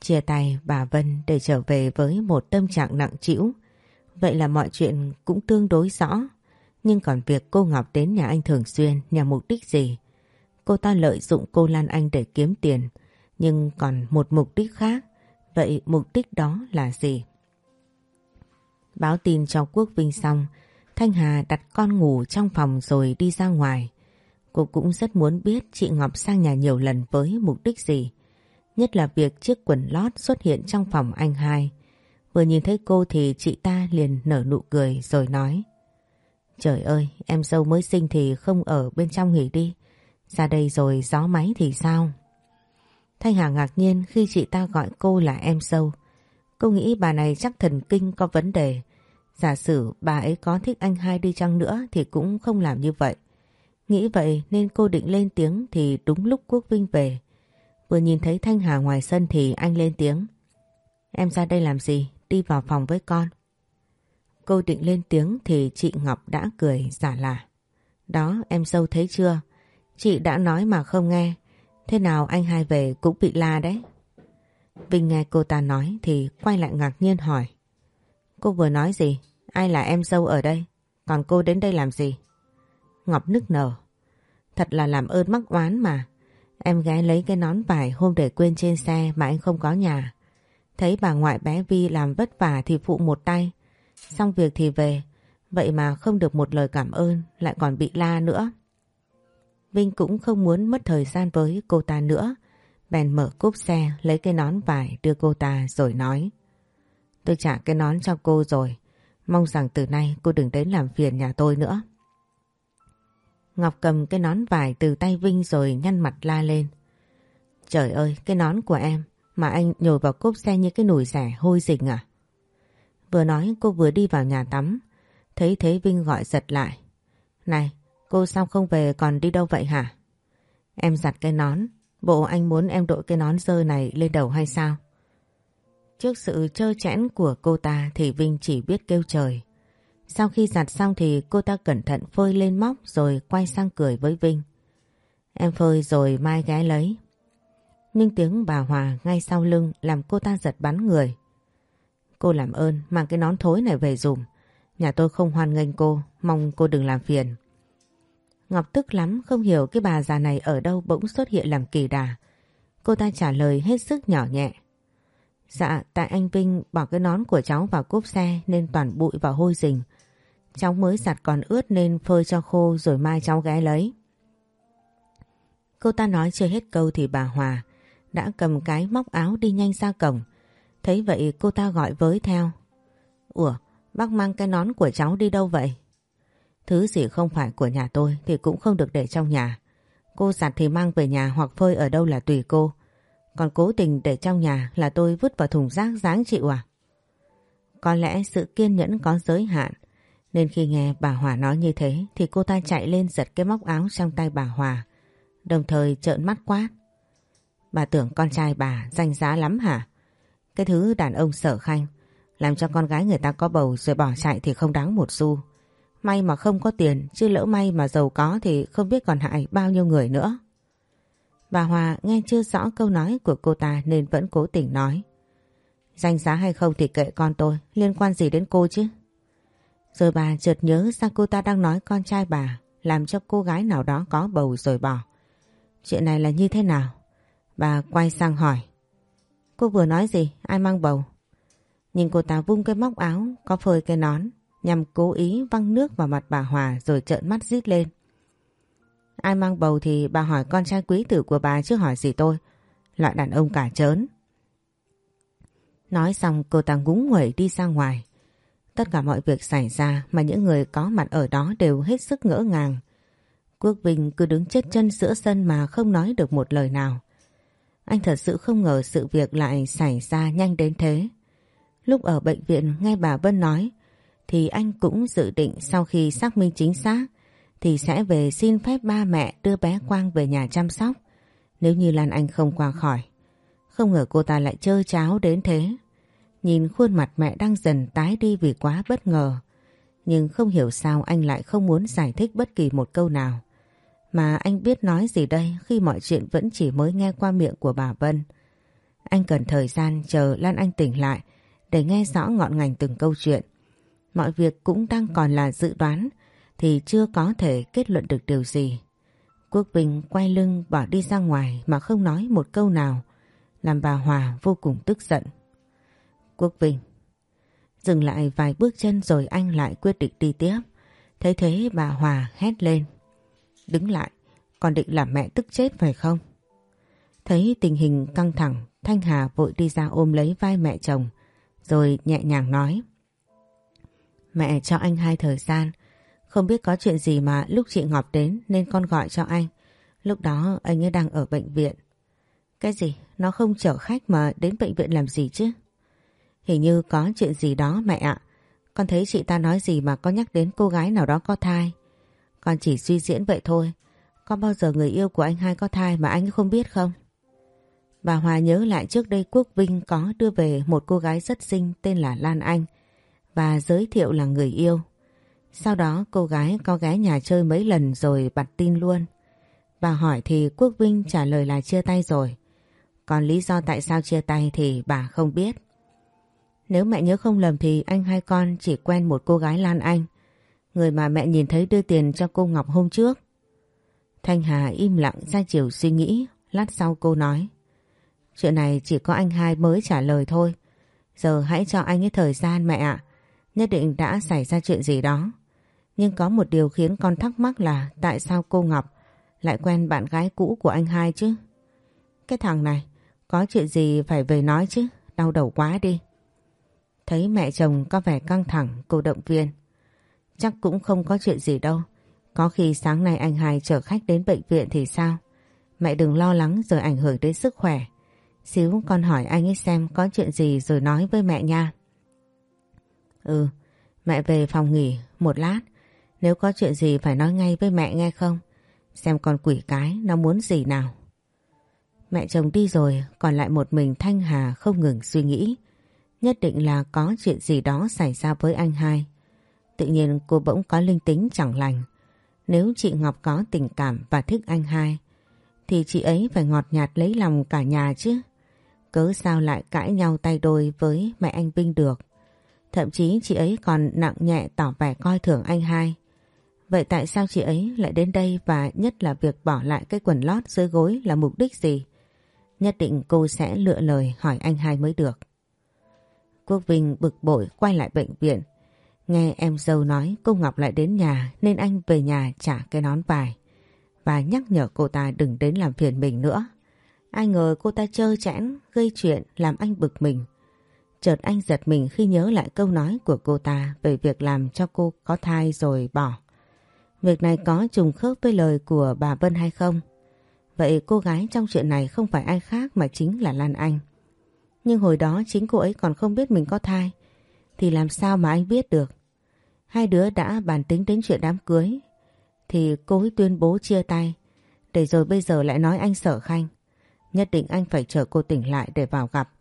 Chia tay bà Vân để trở về với một tâm trạng nặng trĩu. Vậy là mọi chuyện cũng tương đối rõ. Nhưng còn việc cô Ngọc đến nhà anh thường xuyên nhằm mục đích gì? Cô ta lợi dụng cô Lan Anh để kiếm tiền. Nhưng còn một mục đích khác. Vậy mục đích đó là gì? Báo tin cho Quốc Vinh xong, Thanh Hà đặt con ngủ trong phòng rồi đi ra ngoài. Cô cũng rất muốn biết chị Ngọc sang nhà nhiều lần với mục đích gì. Nhất là việc chiếc quần lót xuất hiện trong phòng anh hai. Vừa nhìn thấy cô thì chị ta liền nở nụ cười rồi nói. Trời ơi, em dâu mới sinh thì không ở bên trong nghỉ đi. Ra đây rồi gió máy thì sao? Thanh Hà ngạc nhiên khi chị ta gọi cô là em sâu. Cô nghĩ bà này chắc thần kinh có vấn đề. Giả sử bà ấy có thích anh hai đi chăng nữa thì cũng không làm như vậy. Nghĩ vậy nên cô định lên tiếng thì đúng lúc Quốc Vinh về. Vừa nhìn thấy Thanh Hà ngoài sân thì anh lên tiếng. Em ra đây làm gì? Đi vào phòng với con. Cô định lên tiếng thì chị Ngọc đã cười giả lạ. Đó, em sâu thấy chưa? Chị đã nói mà không nghe. Thế nào anh hai về cũng bị la đấy. Vinh nghe cô ta nói thì quay lại ngạc nhiên hỏi. Cô vừa nói gì? Ai là em dâu ở đây? Còn cô đến đây làm gì? Ngọc nức nở. Thật là làm ơn mắc oán mà. Em ghé lấy cái nón vải hôm để quên trên xe mà anh không có nhà. Thấy bà ngoại bé Vi làm vất vả thì phụ một tay. Xong việc thì về. Vậy mà không được một lời cảm ơn, lại còn bị la nữa. Vinh cũng không muốn mất thời gian với cô ta nữa. Bèn mở cúp xe, lấy cái nón vải đưa cô ta rồi nói. Tôi trả cái nón cho cô rồi. Mong rằng từ nay cô đừng đến làm phiền nhà tôi nữa. Ngọc cầm cái nón vải từ tay Vinh rồi nhăn mặt la lên. Trời ơi, cái nón của em mà anh nhồi vào cốp xe như cái nồi rẻ hôi dịch à? Vừa nói cô vừa đi vào nhà tắm. Thấy thế Vinh gọi giật lại. Này, cô sao không về còn đi đâu vậy hả? Em giặt cái nón. Bộ anh muốn em đội cái nón dơ này lên đầu hay sao? Trước sự trơ chẽn của cô ta thì Vinh chỉ biết kêu trời. Sau khi giặt xong thì cô ta cẩn thận phơi lên móc rồi quay sang cười với Vinh. Em phơi rồi mai ghé lấy. Nhưng tiếng bà Hòa ngay sau lưng làm cô ta giật bắn người. Cô làm ơn mang cái nón thối này về dùm. Nhà tôi không hoan nghênh cô, mong cô đừng làm phiền. Ngọc tức lắm không hiểu cái bà già này ở đâu bỗng xuất hiện làm kỳ đà. Cô ta trả lời hết sức nhỏ nhẹ. Dạ, tại anh Vinh bỏ cái nón của cháu vào cốp xe nên toàn bụi và hôi rình. Cháu mới giặt còn ướt nên phơi cho khô rồi mai cháu ghé lấy. Cô ta nói chưa hết câu thì bà Hòa đã cầm cái móc áo đi nhanh ra cổng. Thấy vậy cô ta gọi với theo. Ủa, bác mang cái nón của cháu đi đâu vậy? Thứ gì không phải của nhà tôi thì cũng không được để trong nhà. Cô giặt thì mang về nhà hoặc phơi ở đâu là tùy cô. Còn cố tình để trong nhà là tôi vứt vào thùng rác dáng chịu à? Có lẽ sự kiên nhẫn có giới hạn nên khi nghe bà Hòa nói như thế thì cô ta chạy lên giật cái móc áo trong tay bà Hòa đồng thời trợn mắt quát. Bà tưởng con trai bà danh giá lắm hả? Cái thứ đàn ông sở khanh làm cho con gái người ta có bầu rồi bỏ chạy thì không đáng một xu. May mà không có tiền chứ lỡ may mà giàu có thì không biết còn hại bao nhiêu người nữa. Bà Hòa nghe chưa rõ câu nói của cô ta nên vẫn cố tình nói. Danh giá hay không thì kệ con tôi, liên quan gì đến cô chứ? Rồi bà chợt nhớ ra cô ta đang nói con trai bà làm cho cô gái nào đó có bầu rồi bỏ. Chuyện này là như thế nào? Bà quay sang hỏi. Cô vừa nói gì? Ai mang bầu? Nhìn cô ta vung cái móc áo, có phơi cái nón, nhằm cố ý văng nước vào mặt bà Hòa rồi trợn mắt rít lên. Ai mang bầu thì bà hỏi con trai quý tử của bà chứ hỏi gì tôi. Loại đàn ông cả trớn. Nói xong cô ta ngúng nguẩy đi ra ngoài. Tất cả mọi việc xảy ra mà những người có mặt ở đó đều hết sức ngỡ ngàng. Quốc Vinh cứ đứng chết chân giữa sân mà không nói được một lời nào. Anh thật sự không ngờ sự việc lại xảy ra nhanh đến thế. Lúc ở bệnh viện nghe bà Vân nói, thì anh cũng dự định sau khi xác minh chính xác, thì sẽ về xin phép ba mẹ đưa bé Quang về nhà chăm sóc nếu như Lan Anh không qua khỏi. Không ngờ cô ta lại chơi cháo đến thế. Nhìn khuôn mặt mẹ đang dần tái đi vì quá bất ngờ. Nhưng không hiểu sao anh lại không muốn giải thích bất kỳ một câu nào. Mà anh biết nói gì đây khi mọi chuyện vẫn chỉ mới nghe qua miệng của bà Vân. Anh cần thời gian chờ Lan Anh tỉnh lại để nghe rõ ngọn ngành từng câu chuyện. Mọi việc cũng đang còn là dự đoán thì chưa có thể kết luận được điều gì. Quốc Bình quay lưng bỏ đi ra ngoài mà không nói một câu nào, làm bà Hòa vô cùng tức giận. Quốc Vinh. dừng lại vài bước chân rồi anh lại quyết định đi tiếp. Thấy thế bà Hòa hét lên. Đứng lại, còn định làm mẹ tức chết phải không? Thấy tình hình căng thẳng, Thanh Hà vội đi ra ôm lấy vai mẹ chồng, rồi nhẹ nhàng nói. Mẹ cho anh hai thời gian, không biết có chuyện gì mà lúc chị Ngọc đến nên con gọi cho anh. Lúc đó anh ấy đang ở bệnh viện. Cái gì? Nó không chở khách mà đến bệnh viện làm gì chứ? Hình như có chuyện gì đó mẹ ạ. Con thấy chị ta nói gì mà có nhắc đến cô gái nào đó có thai. Con chỉ suy diễn vậy thôi. Có bao giờ người yêu của anh hai có thai mà anh không biết không? Bà Hòa nhớ lại trước đây Quốc Vinh có đưa về một cô gái rất xinh tên là Lan Anh và giới thiệu là người yêu. Sau đó cô gái có ghé nhà chơi mấy lần rồi bật tin luôn. Bà hỏi thì Quốc Vinh trả lời là chia tay rồi. Còn lý do tại sao chia tay thì bà không biết. Nếu mẹ nhớ không lầm thì anh hai con chỉ quen một cô gái Lan Anh. Người mà mẹ nhìn thấy đưa tiền cho cô Ngọc hôm trước. Thanh Hà im lặng ra chiều suy nghĩ. Lát sau cô nói. Chuyện này chỉ có anh hai mới trả lời thôi. Giờ hãy cho anh ấy thời gian mẹ ạ. Nhất định đã xảy ra chuyện gì đó. Nhưng có một điều khiến con thắc mắc là tại sao cô Ngọc lại quen bạn gái cũ của anh hai chứ? Cái thằng này, có chuyện gì phải về nói chứ, đau đầu quá đi. Thấy mẹ chồng có vẻ căng thẳng, cô động viên. Chắc cũng không có chuyện gì đâu. Có khi sáng nay anh Hải chở khách đến bệnh viện thì sao? Mẹ đừng lo lắng rồi ảnh hưởng đến sức khỏe. Xíu con hỏi anh ấy xem có chuyện gì rồi nói với mẹ nha. Ừ, mẹ về phòng nghỉ một lát. Nếu có chuyện gì phải nói ngay với mẹ nghe không? Xem con quỷ cái nó muốn gì nào. Mẹ chồng đi rồi còn lại một mình Thanh Hà không ngừng suy nghĩ. Nhất định là có chuyện gì đó xảy ra với anh hai. Tự nhiên cô bỗng có linh tính chẳng lành. Nếu chị Ngọc có tình cảm và thích anh hai, thì chị ấy phải ngọt nhạt lấy lòng cả nhà chứ. Cớ sao lại cãi nhau tay đôi với mẹ anh Vinh được. Thậm chí chị ấy còn nặng nhẹ tỏ vẻ coi thường anh hai. Vậy tại sao chị ấy lại đến đây và nhất là việc bỏ lại cái quần lót dưới gối là mục đích gì? Nhất định cô sẽ lựa lời hỏi anh hai mới được. Quốc Vinh bực bội quay lại bệnh viện. Nghe em dâu nói cô Ngọc lại đến nhà nên anh về nhà trả cái nón vải và nhắc nhở cô ta đừng đến làm phiền mình nữa. Ai ngờ cô ta trơ chẽn, gây chuyện, làm anh bực mình. Chợt anh giật mình khi nhớ lại câu nói của cô ta về việc làm cho cô có thai rồi bỏ. Việc này có trùng khớp với lời của bà Vân hay không? Vậy cô gái trong chuyện này không phải ai khác mà chính là Lan Anh. Nhưng hồi đó chính cô ấy còn không biết mình có thai. Thì làm sao mà anh biết được? Hai đứa đã bàn tính đến chuyện đám cưới. Thì cô ấy tuyên bố chia tay. Để rồi bây giờ lại nói anh sợ khanh. Nhất định anh phải chờ cô tỉnh lại để vào gặp.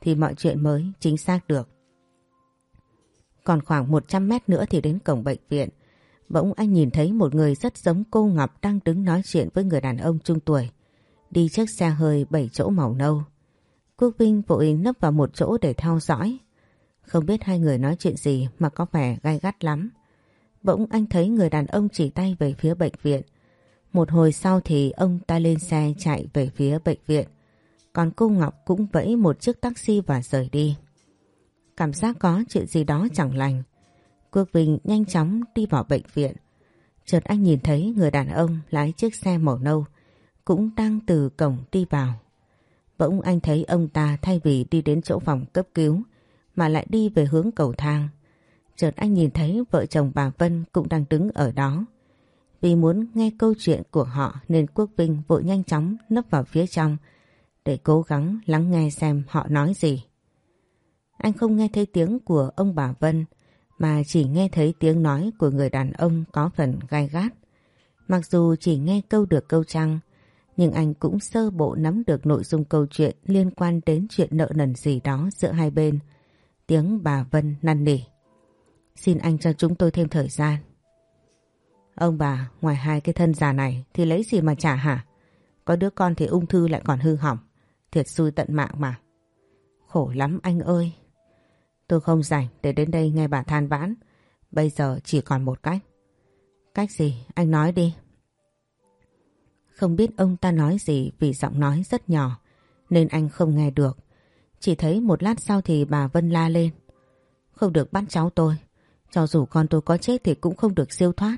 Thì mọi chuyện mới chính xác được. Còn khoảng 100 mét nữa thì đến cổng bệnh viện. Bỗng anh nhìn thấy một người rất giống cô Ngọc đang đứng nói chuyện với người đàn ông trung tuổi. Đi chiếc xe hơi bảy chỗ màu nâu. Quốc Vinh vội nấp vào một chỗ để theo dõi. Không biết hai người nói chuyện gì mà có vẻ gai gắt lắm. Bỗng anh thấy người đàn ông chỉ tay về phía bệnh viện. Một hồi sau thì ông ta lên xe chạy về phía bệnh viện. Còn cô Ngọc cũng vẫy một chiếc taxi và rời đi. Cảm giác có chuyện gì đó chẳng lành. Quốc Vinh nhanh chóng đi vào bệnh viện. Chợt anh nhìn thấy người đàn ông lái chiếc xe màu nâu, cũng đang từ cổng đi vào. Bỗng anh thấy ông ta thay vì đi đến chỗ phòng cấp cứu mà lại đi về hướng cầu thang. Chợt anh nhìn thấy vợ chồng bà Vân cũng đang đứng ở đó. Vì muốn nghe câu chuyện của họ nên Quốc Vinh vội nhanh chóng nấp vào phía trong để cố gắng lắng nghe xem họ nói gì. Anh không nghe thấy tiếng của ông bà Vân mà chỉ nghe thấy tiếng nói của người đàn ông có phần gai gắt. Mặc dù chỉ nghe câu được câu trăng, nhưng anh cũng sơ bộ nắm được nội dung câu chuyện liên quan đến chuyện nợ nần gì đó giữa hai bên. Tiếng bà Vân năn nỉ. Xin anh cho chúng tôi thêm thời gian. Ông bà, ngoài hai cái thân già này thì lấy gì mà trả hả? Có đứa con thì ung thư lại còn hư hỏng. Thiệt xui tận mạng mà. Khổ lắm anh ơi. Tôi không rảnh để đến đây nghe bà than vãn. Bây giờ chỉ còn một cách. Cách gì? Anh nói đi. Không biết ông ta nói gì vì giọng nói rất nhỏ, nên anh không nghe được. Chỉ thấy một lát sau thì bà Vân la lên. Không được bắt cháu tôi. Cho dù con tôi có chết thì cũng không được siêu thoát.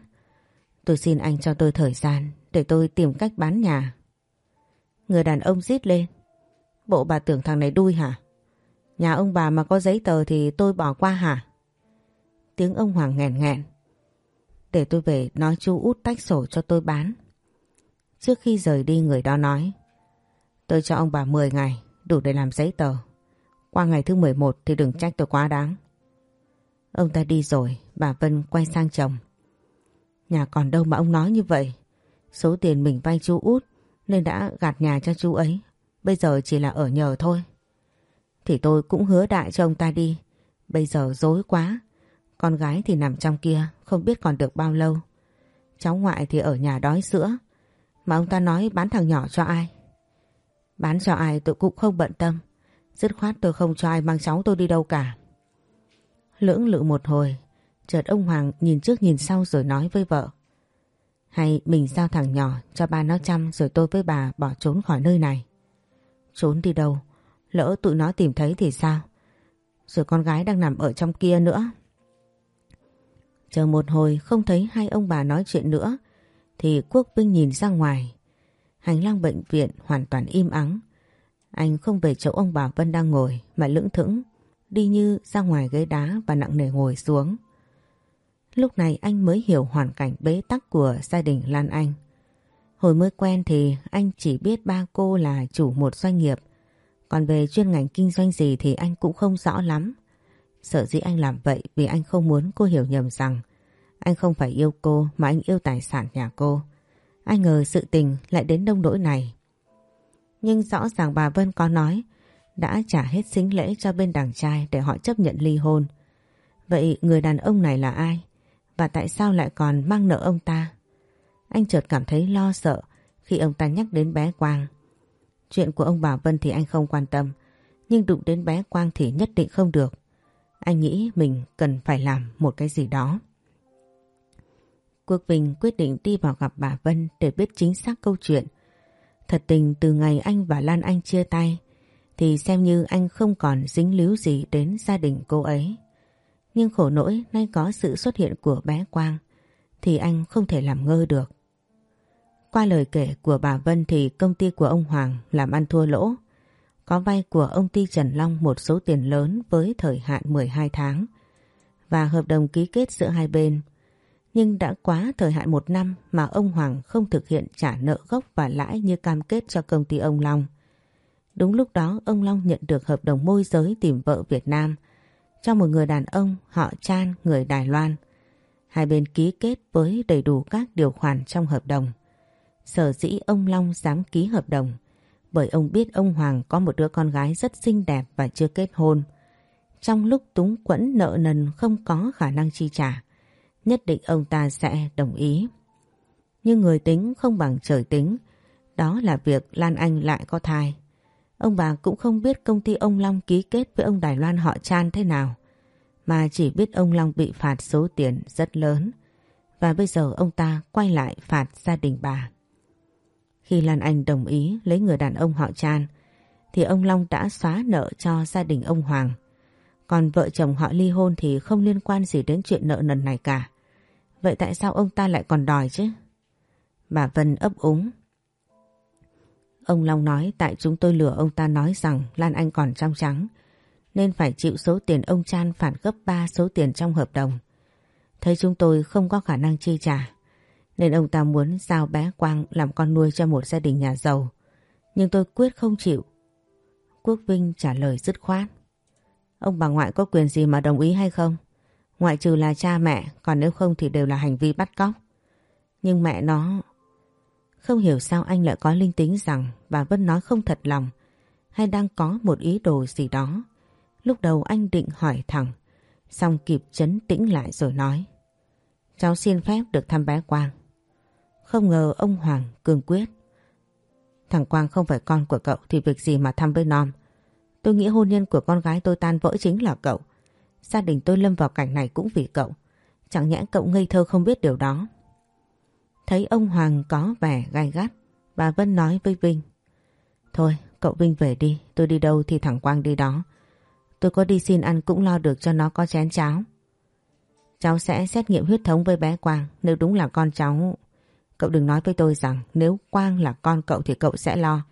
Tôi xin anh cho tôi thời gian để tôi tìm cách bán nhà. Người đàn ông rít lên. Bộ bà tưởng thằng này đuôi hả? Nhà ông bà mà có giấy tờ thì tôi bỏ qua hả? Tiếng ông Hoàng nghẹn nghẹn. Để tôi về nói chú út tách sổ cho tôi bán. Trước khi rời đi người đó nói. Tôi cho ông bà 10 ngày đủ để làm giấy tờ. Qua ngày thứ 11 thì đừng trách tôi quá đáng. Ông ta đi rồi, bà Vân quay sang chồng. Nhà còn đâu mà ông nói như vậy. Số tiền mình vay chú út nên đã gạt nhà cho chú ấy. Bây giờ chỉ là ở nhờ thôi. Thì tôi cũng hứa đại cho ông ta đi. Bây giờ dối quá. Con gái thì nằm trong kia, không biết còn được bao lâu. Cháu ngoại thì ở nhà đói sữa. Mà ông ta nói bán thằng nhỏ cho ai? Bán cho ai tôi cũng không bận tâm. Dứt khoát tôi không cho ai mang cháu tôi đi đâu cả. Lưỡng lự một hồi, chợt ông Hoàng nhìn trước nhìn sau rồi nói với vợ. Hay mình giao thằng nhỏ cho ba nó chăm rồi tôi với bà bỏ trốn khỏi nơi này. Trốn đi đâu? Lỡ tụi nó tìm thấy thì sao? Rồi con gái đang nằm ở trong kia nữa. Chờ một hồi không thấy hai ông bà nói chuyện nữa thì Quốc Vinh nhìn ra ngoài. Hành lang bệnh viện hoàn toàn im ắng. Anh không về chỗ ông bà Vân đang ngồi, mà lững thững, đi như ra ngoài ghế đá và nặng nề ngồi xuống. Lúc này anh mới hiểu hoàn cảnh bế tắc của gia đình Lan Anh. Hồi mới quen thì anh chỉ biết ba cô là chủ một doanh nghiệp. Còn về chuyên ngành kinh doanh gì thì anh cũng không rõ lắm. Sợ dĩ anh làm vậy vì anh không muốn cô hiểu nhầm rằng anh không phải yêu cô mà anh yêu tài sản nhà cô. Anh ngờ sự tình lại đến đông nỗi này. Nhưng rõ ràng bà Vân có nói đã trả hết xính lễ cho bên đàn trai để họ chấp nhận ly hôn. Vậy người đàn ông này là ai? Và tại sao lại còn mang nợ ông ta? Anh chợt cảm thấy lo sợ khi ông ta nhắc đến bé Quang. Chuyện của ông bà Vân thì anh không quan tâm, nhưng đụng đến bé Quang thì nhất định không được. Anh nghĩ mình cần phải làm một cái gì đó. Quốc Vinh quyết định đi vào gặp bà Vân để biết chính xác câu chuyện. Thật tình từ ngày anh và Lan Anh chia tay, thì xem như anh không còn dính líu gì đến gia đình cô ấy. Nhưng khổ nỗi nay có sự xuất hiện của bé Quang, thì anh không thể làm ngơ được. Qua lời kể của bà Vân thì công ty của ông Hoàng làm ăn thua lỗ. Có vay của ông ty Trần Long một số tiền lớn với thời hạn 12 tháng và hợp đồng ký kết giữa hai bên. Nhưng đã quá thời hạn một năm mà ông Hoàng không thực hiện trả nợ gốc và lãi như cam kết cho công ty ông Long. Đúng lúc đó ông Long nhận được hợp đồng môi giới tìm vợ Việt Nam cho một người đàn ông họ Chan người Đài Loan. Hai bên ký kết với đầy đủ các điều khoản trong hợp đồng. Sở dĩ ông Long dám ký hợp đồng bởi ông biết ông Hoàng có một đứa con gái rất xinh đẹp và chưa kết hôn. Trong lúc túng quẫn nợ nần không có khả năng chi trả, nhất định ông ta sẽ đồng ý. Nhưng người tính không bằng trời tính, đó là việc Lan Anh lại có thai. Ông bà cũng không biết công ty ông Long ký kết với ông Đài Loan họ Chan thế nào, mà chỉ biết ông Long bị phạt số tiền rất lớn và bây giờ ông ta quay lại phạt gia đình bà. Khi Lan Anh đồng ý lấy người đàn ông họ Chan thì ông Long đã xóa nợ cho gia đình ông Hoàng. Còn vợ chồng họ ly hôn thì không liên quan gì đến chuyện nợ nần này cả. Vậy tại sao ông ta lại còn đòi chứ? Bà Vân ấp úng. Ông Long nói, tại chúng tôi lừa ông ta nói rằng Lan Anh còn trong trắng, nên phải chịu số tiền ông Chan phản gấp 3 số tiền trong hợp đồng. Thấy chúng tôi không có khả năng chi trả, nên ông ta muốn giao bé Quang làm con nuôi cho một gia đình nhà giàu. Nhưng tôi quyết không chịu. Quốc Vinh trả lời dứt khoát. Ông bà ngoại có quyền gì mà đồng ý hay không? Ngoại trừ là cha mẹ, còn nếu không thì đều là hành vi bắt cóc. Nhưng mẹ nó không hiểu sao anh lại có linh tính rằng bà Vân nói không thật lòng hay đang có một ý đồ gì đó. Lúc đầu anh định hỏi thẳng, xong kịp chấn tĩnh lại rồi nói. Cháu xin phép được thăm bé Quang. Không ngờ ông Hoàng cường quyết. Thằng Quang không phải con của cậu thì việc gì mà thăm với non. Tôi nghĩ hôn nhân của con gái tôi tan vỡ chính là cậu. Gia đình tôi lâm vào cảnh này cũng vì cậu. Chẳng nhẽ cậu ngây thơ không biết điều đó. Thấy ông Hoàng có vẻ gai gắt, bà Vân nói với Vinh. Thôi, cậu Vinh về đi, tôi đi đâu thì thằng Quang đi đó. Tôi có đi xin ăn cũng lo được cho nó có chén cháo. Cháu sẽ xét nghiệm huyết thống với bé Quang, nếu đúng là con cháu... Cậu đừng nói với tôi rằng nếu Quang là con cậu thì cậu sẽ lo.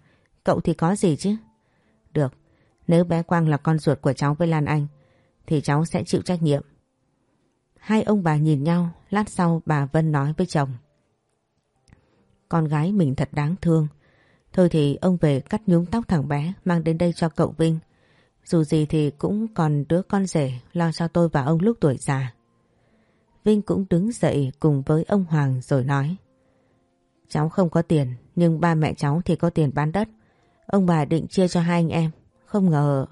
Cậu thì có gì chứ? Được, nếu bé Quang là con ruột của cháu với Lan Anh, thì cháu sẽ chịu trách nhiệm. Hai ông bà nhìn nhau, lát sau bà Vân nói với chồng. Con gái mình thật đáng thương. Thôi thì ông về cắt nhúng tóc thằng bé mang đến đây cho cậu Vinh. Dù gì thì cũng còn đứa con rể lo cho tôi và ông lúc tuổi già. Vinh cũng đứng dậy cùng với ông Hoàng rồi nói. Cháu không có tiền nhưng ba mẹ cháu thì có tiền bán đất. Ông bà định chia cho hai anh em. Không ngờ...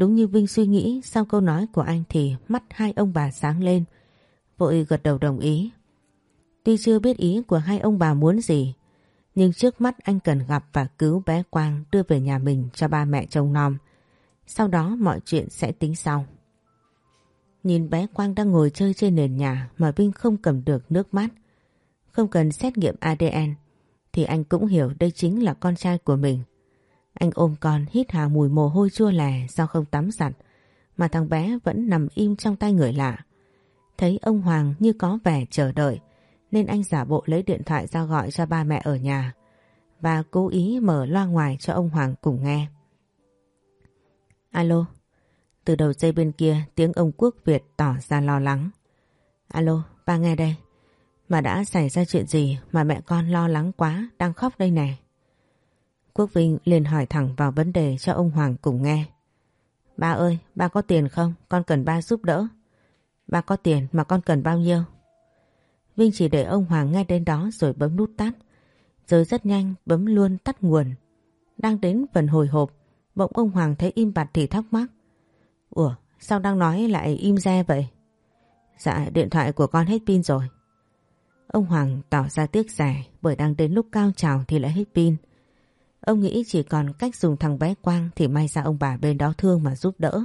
Đúng như Vinh suy nghĩ, sau câu nói của anh thì mắt hai ông bà sáng lên. Vội gật đầu đồng ý. Tuy chưa biết ý của hai ông bà muốn gì, nhưng trước mắt anh cần gặp và cứu bé Quang đưa về nhà mình cho ba mẹ trông nom. Sau đó mọi chuyện sẽ tính sau. Nhìn bé Quang đang ngồi chơi trên nền nhà mà Vinh không cầm được nước mắt. Không cần xét nghiệm ADN thì anh cũng hiểu đây chính là con trai của mình. Anh ôm con hít hà mùi mồ hôi chua lè do không tắm giặt mà thằng bé vẫn nằm im trong tay người lạ. Thấy ông Hoàng như có vẻ chờ đợi nên anh giả bộ lấy điện thoại ra gọi cho ba mẹ ở nhà và cố ý mở loa ngoài cho ông Hoàng cùng nghe. Alo, từ đầu dây bên kia tiếng ông Quốc Việt tỏ ra lo lắng. Alo, ba nghe đây. Mà đã xảy ra chuyện gì mà mẹ con lo lắng quá, đang khóc đây nè. Quốc Vinh liền hỏi thẳng vào vấn đề cho ông Hoàng cùng nghe. Ba ơi, ba có tiền không? Con cần ba giúp đỡ. Ba có tiền mà con cần bao nhiêu? Vinh chỉ để ông Hoàng nghe đến đó rồi bấm nút tắt. Rồi rất nhanh bấm luôn tắt nguồn. Đang đến phần hồi hộp, bỗng ông Hoàng thấy im bặt thì thắc mắc. Ủa, sao đang nói lại im re vậy? Dạ, điện thoại của con hết pin rồi. Ông Hoàng tỏ ra tiếc rẻ bởi đang đến lúc cao trào thì lại hết pin. Ông nghĩ chỉ còn cách dùng thằng bé Quang thì may ra ông bà bên đó thương mà giúp đỡ.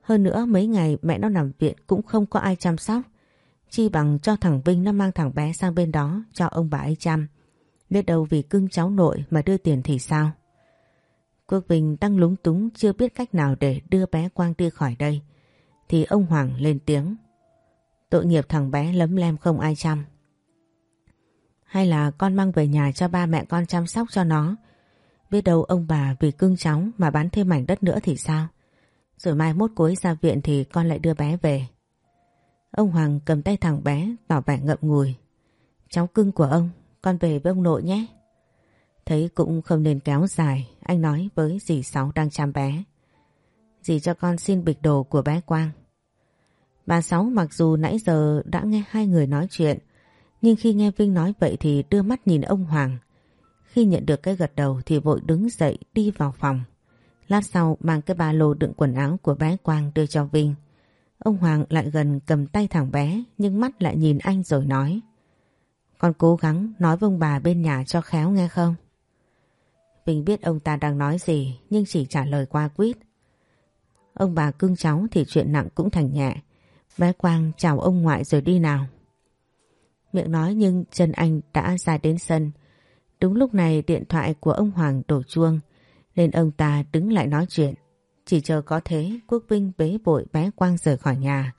Hơn nữa mấy ngày mẹ nó nằm viện cũng không có ai chăm sóc. Chi bằng cho thằng Vinh nó mang thằng bé sang bên đó cho ông bà ấy chăm. Biết đâu vì cưng cháu nội mà đưa tiền thì sao? Quốc Vinh đang lúng túng chưa biết cách nào để đưa bé Quang đi khỏi đây. Thì ông Hoàng lên tiếng. Tội nghiệp thằng bé lấm lem không ai chăm. Hay là con mang về nhà cho ba mẹ con chăm sóc cho nó. Biết đâu ông bà vì cưng cháu mà bán thêm mảnh đất nữa thì sao? Rồi mai mốt cuối ra viện thì con lại đưa bé về. Ông Hoàng cầm tay thằng bé tỏ vẻ ngậm ngùi. Cháu cưng của ông, con về với ông nội nhé. Thấy cũng không nên kéo dài, anh nói với dì Sáu đang chăm bé. Dì cho con xin bịch đồ của bé Quang. Bà Sáu mặc dù nãy giờ đã nghe hai người nói chuyện, nhưng khi nghe Vinh nói vậy thì đưa mắt nhìn ông Hoàng. Khi nhận được cái gật đầu thì vội đứng dậy đi vào phòng. Lát sau mang cái ba lô đựng quần áo của bé Quang đưa cho Vinh. Ông Hoàng lại gần cầm tay thằng bé, nhưng mắt lại nhìn anh rồi nói. Con cố gắng nói với ông bà bên nhà cho khéo nghe không? Vinh biết ông ta đang nói gì, nhưng chỉ trả lời qua quýt. Ông bà cưng cháu thì chuyện nặng cũng thành nhẹ. Bé Quang chào ông ngoại rồi đi nào. Miệng nói nhưng chân anh đã ra đến sân. Đúng lúc này điện thoại của ông Hoàng đổ chuông nên ông ta đứng lại nói chuyện. Chỉ chờ có thế Quốc Vinh bế bội bé Quang rời khỏi nhà.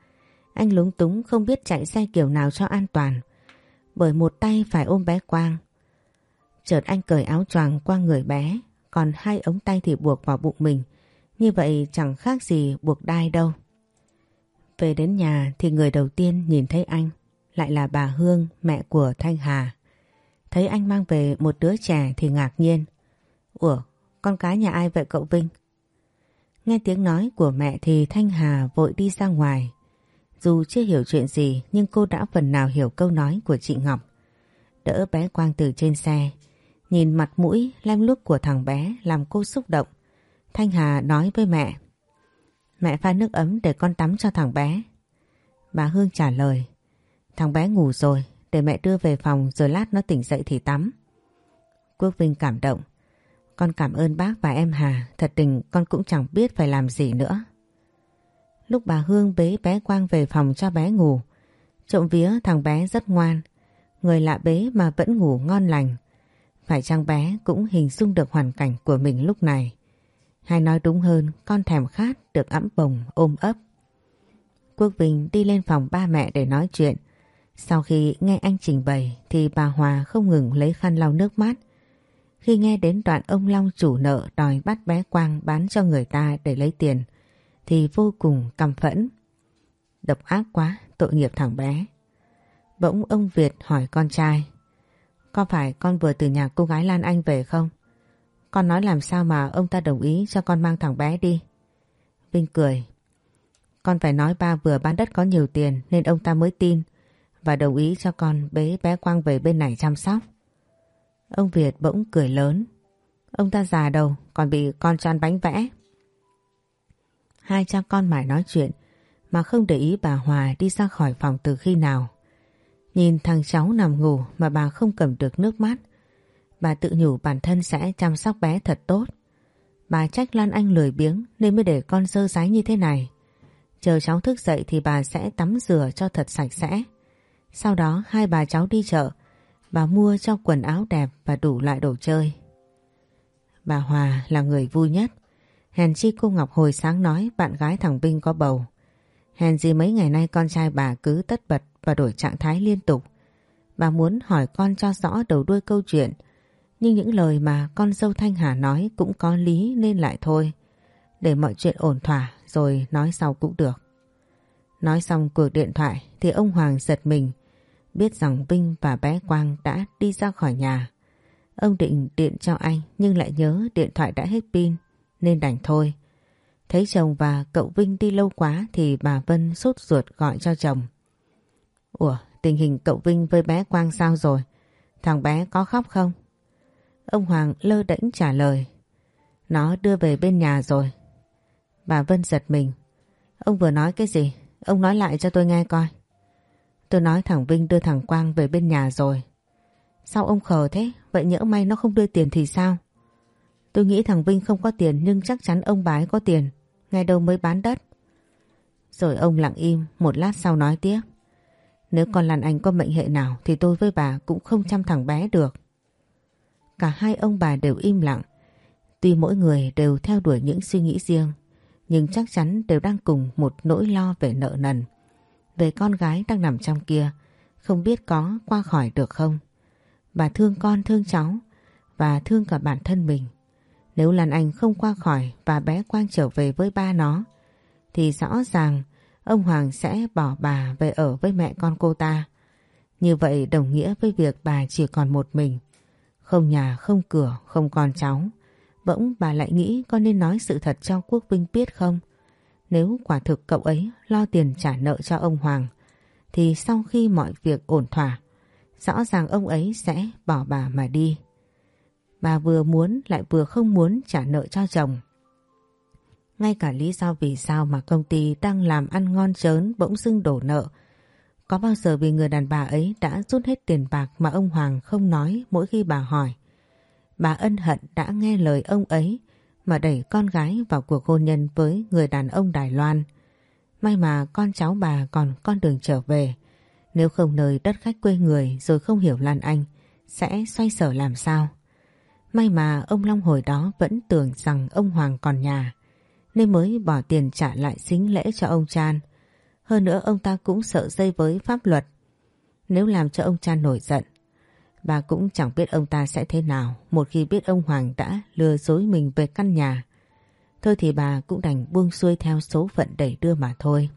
Anh lúng túng không biết chạy xe kiểu nào cho an toàn. Bởi một tay phải ôm bé Quang. Chợt anh cởi áo choàng qua người bé. Còn hai ống tay thì buộc vào bụng mình. Như vậy chẳng khác gì buộc đai đâu. Về đến nhà thì người đầu tiên nhìn thấy anh lại là bà Hương, mẹ của Thanh Hà. Thấy anh mang về một đứa trẻ thì ngạc nhiên. Ủa, con cái nhà ai vậy cậu Vinh? Nghe tiếng nói của mẹ thì Thanh Hà vội đi ra ngoài. Dù chưa hiểu chuyện gì nhưng cô đã phần nào hiểu câu nói của chị Ngọc. Đỡ bé Quang từ trên xe. Nhìn mặt mũi lem lúc của thằng bé làm cô xúc động. Thanh Hà nói với mẹ. Mẹ pha nước ấm để con tắm cho thằng bé. Bà Hương trả lời. Thằng bé ngủ rồi, để mẹ đưa về phòng rồi lát nó tỉnh dậy thì tắm. Quốc Vinh cảm động. Con cảm ơn bác và em Hà, thật tình con cũng chẳng biết phải làm gì nữa. Lúc bà Hương bế bé Quang về phòng cho bé ngủ, trộm vía thằng bé rất ngoan, người lạ bế mà vẫn ngủ ngon lành. Phải chăng bé cũng hình dung được hoàn cảnh của mình lúc này. Hay nói đúng hơn, con thèm khát được ẵm bồng ôm ấp. Quốc Vinh đi lên phòng ba mẹ để nói chuyện. Sau khi nghe anh trình bày thì bà Hòa không ngừng lấy khăn lau nước mắt khi nghe đến đoạn ông Long chủ nợ đòi bắt bé Quang bán cho người ta để lấy tiền thì vô cùng căm phẫn. Độc ác quá, tội nghiệp thằng bé. Bỗng ông Việt hỏi con trai Có phải con vừa từ nhà cô gái Lan Anh về không? Con nói làm sao mà ông ta đồng ý cho con mang thằng bé đi? Vinh cười. Con phải nói ba vừa bán đất có nhiều tiền nên ông ta mới tin và đồng ý cho con bế bé Quang về bên này chăm sóc. Ông Việt bỗng cười lớn. Ông ta già đầu, còn bị con cho ăn bánh vẽ. Hai cha con mãi nói chuyện, mà không để ý bà Hòa đi ra khỏi phòng từ khi nào. Nhìn thằng cháu nằm ngủ mà bà không cầm được nước mắt. Bà tự nhủ bản thân sẽ chăm sóc bé thật tốt. Bà trách Lan Anh lười biếng nên mới để con sơ sái như thế này. Chờ cháu thức dậy thì bà sẽ tắm rửa cho thật sạch sẽ. Sau đó hai bà cháu đi chợ. Bà mua cho quần áo đẹp và đủ loại đồ chơi. Bà Hòa là người vui nhất. Hèn chi cô Ngọc hồi sáng nói bạn gái thằng Vinh có bầu. Hèn gì mấy ngày nay con trai bà cứ tất bật và đổi trạng thái liên tục. Bà muốn hỏi con cho rõ đầu đuôi câu chuyện. Nhưng những lời mà con dâu Thanh Hà nói cũng có lý nên lại thôi. Để mọi chuyện ổn thỏa rồi nói sau cũng được. Nói xong cuộc điện thoại thì ông Hoàng giật mình. Biết rằng Vinh và bé Quang đã đi ra khỏi nhà. Ông định điện cho anh nhưng lại nhớ điện thoại đã hết pin nên đành thôi. Thấy chồng và cậu Vinh đi lâu quá thì bà Vân sốt ruột gọi cho chồng. Ủa, tình hình cậu Vinh với bé Quang sao rồi? Thằng bé có khóc không? Ông Hoàng lơ đễnh trả lời. Nó đưa về bên nhà rồi. Bà Vân giật mình. Ông vừa nói cái gì? Ông nói lại cho tôi nghe coi. Tôi nói thằng Vinh đưa thằng Quang về bên nhà rồi. Sao ông khờ thế? Vậy nhỡ may nó không đưa tiền thì sao? Tôi nghĩ thằng Vinh không có tiền nhưng chắc chắn ông bái có tiền. Ngày đâu mới bán đất. Rồi ông lặng im, một lát sau nói tiếp. Nếu con Lan Anh có mệnh hệ nào thì tôi với bà cũng không chăm thằng bé được. Cả hai ông bà đều im lặng. Tuy mỗi người đều theo đuổi những suy nghĩ riêng, nhưng chắc chắn đều đang cùng một nỗi lo về nợ nần. Về con gái đang nằm trong kia không biết có qua khỏi được không. Bà thương con thương cháu và thương cả bản thân mình. Nếu Lan Anh không qua khỏi và bé Quang trở về với ba nó thì rõ ràng ông Hoàng sẽ bỏ bà về ở với mẹ con cô ta. Như vậy đồng nghĩa với việc bà chỉ còn một mình. Không nhà, không cửa, không con cháu. Bỗng bà lại nghĩ có nên nói sự thật cho Quốc Vinh biết không? Nếu quả thực cậu ấy lo tiền trả nợ cho ông Hoàng, thì sau khi mọi việc ổn thỏa, rõ ràng ông ấy sẽ bỏ bà mà đi. Bà vừa muốn lại vừa không muốn trả nợ cho chồng. Ngay cả lý do vì sao mà công ty đang làm ăn ngon chớn bỗng dưng đổ nợ. Có bao giờ vì người đàn bà ấy đã rút hết tiền bạc mà ông Hoàng không nói mỗi khi bà hỏi. Bà ân hận đã nghe lời ông ấy mà đẩy con gái vào cuộc hôn nhân với người đàn ông Đài Loan. May mà con cháu bà còn con đường trở về. Nếu không nơi đất khách quê người rồi không hiểu Lan Anh sẽ xoay sở làm sao. May mà ông Long hồi đó vẫn tưởng rằng ông Hoàng còn nhà nên mới bỏ tiền trả lại xính lễ cho ông Chan. Hơn nữa ông ta cũng sợ dây với pháp luật. Nếu làm cho ông Chan nổi giận, bà cũng chẳng biết ông ta sẽ thế nào, một khi biết ông Hoàng đã lừa dối mình về căn nhà. Thôi thì bà cũng đành buông xuôi theo số phận đẩy đưa mà thôi.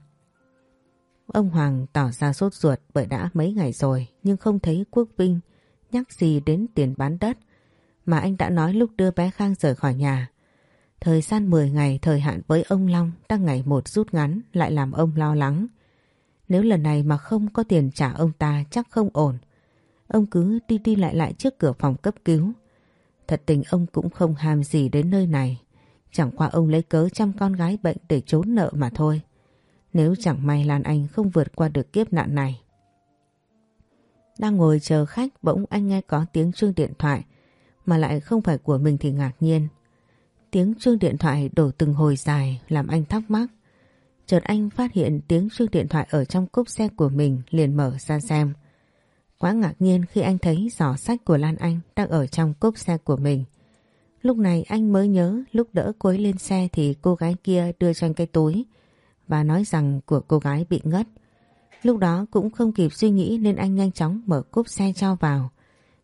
Ông Hoàng tỏ ra sốt ruột bởi đã mấy ngày rồi, nhưng không thấy Quốc Vinh nhắc gì đến tiền bán đất, mà anh đã nói lúc đưa bé Khang rời khỏi nhà. Thời gian 10 ngày, thời hạn với ông Long đang ngày một rút ngắn lại làm ông lo lắng. Nếu lần này mà không có tiền trả ông ta chắc không ổn. Ông cứ đi đi lại lại trước cửa phòng cấp cứu. Thật tình ông cũng không ham gì đến nơi này. Chẳng qua ông lấy cớ chăm con gái bệnh để trốn nợ mà thôi. Nếu chẳng may Lan Anh không vượt qua được kiếp nạn này. Đang ngồi chờ khách, bỗng anh nghe có tiếng chuông điện thoại, mà lại không phải của mình thì ngạc nhiên. Tiếng chuông điện thoại đổ từng hồi dài, làm anh thắc mắc. Chợt anh phát hiện tiếng chuông điện thoại ở trong cốp xe của mình liền mở ra xem. Quá ngạc nhiên khi anh thấy giỏ sách của Lan Anh đang ở trong cốp xe của mình. Lúc này anh mới nhớ lúc đỡ cô ấy lên xe thì cô gái kia đưa cho anh cái túi và nói rằng của cô gái bị ngất. Lúc đó cũng không kịp suy nghĩ nên anh nhanh chóng mở cốp xe cho vào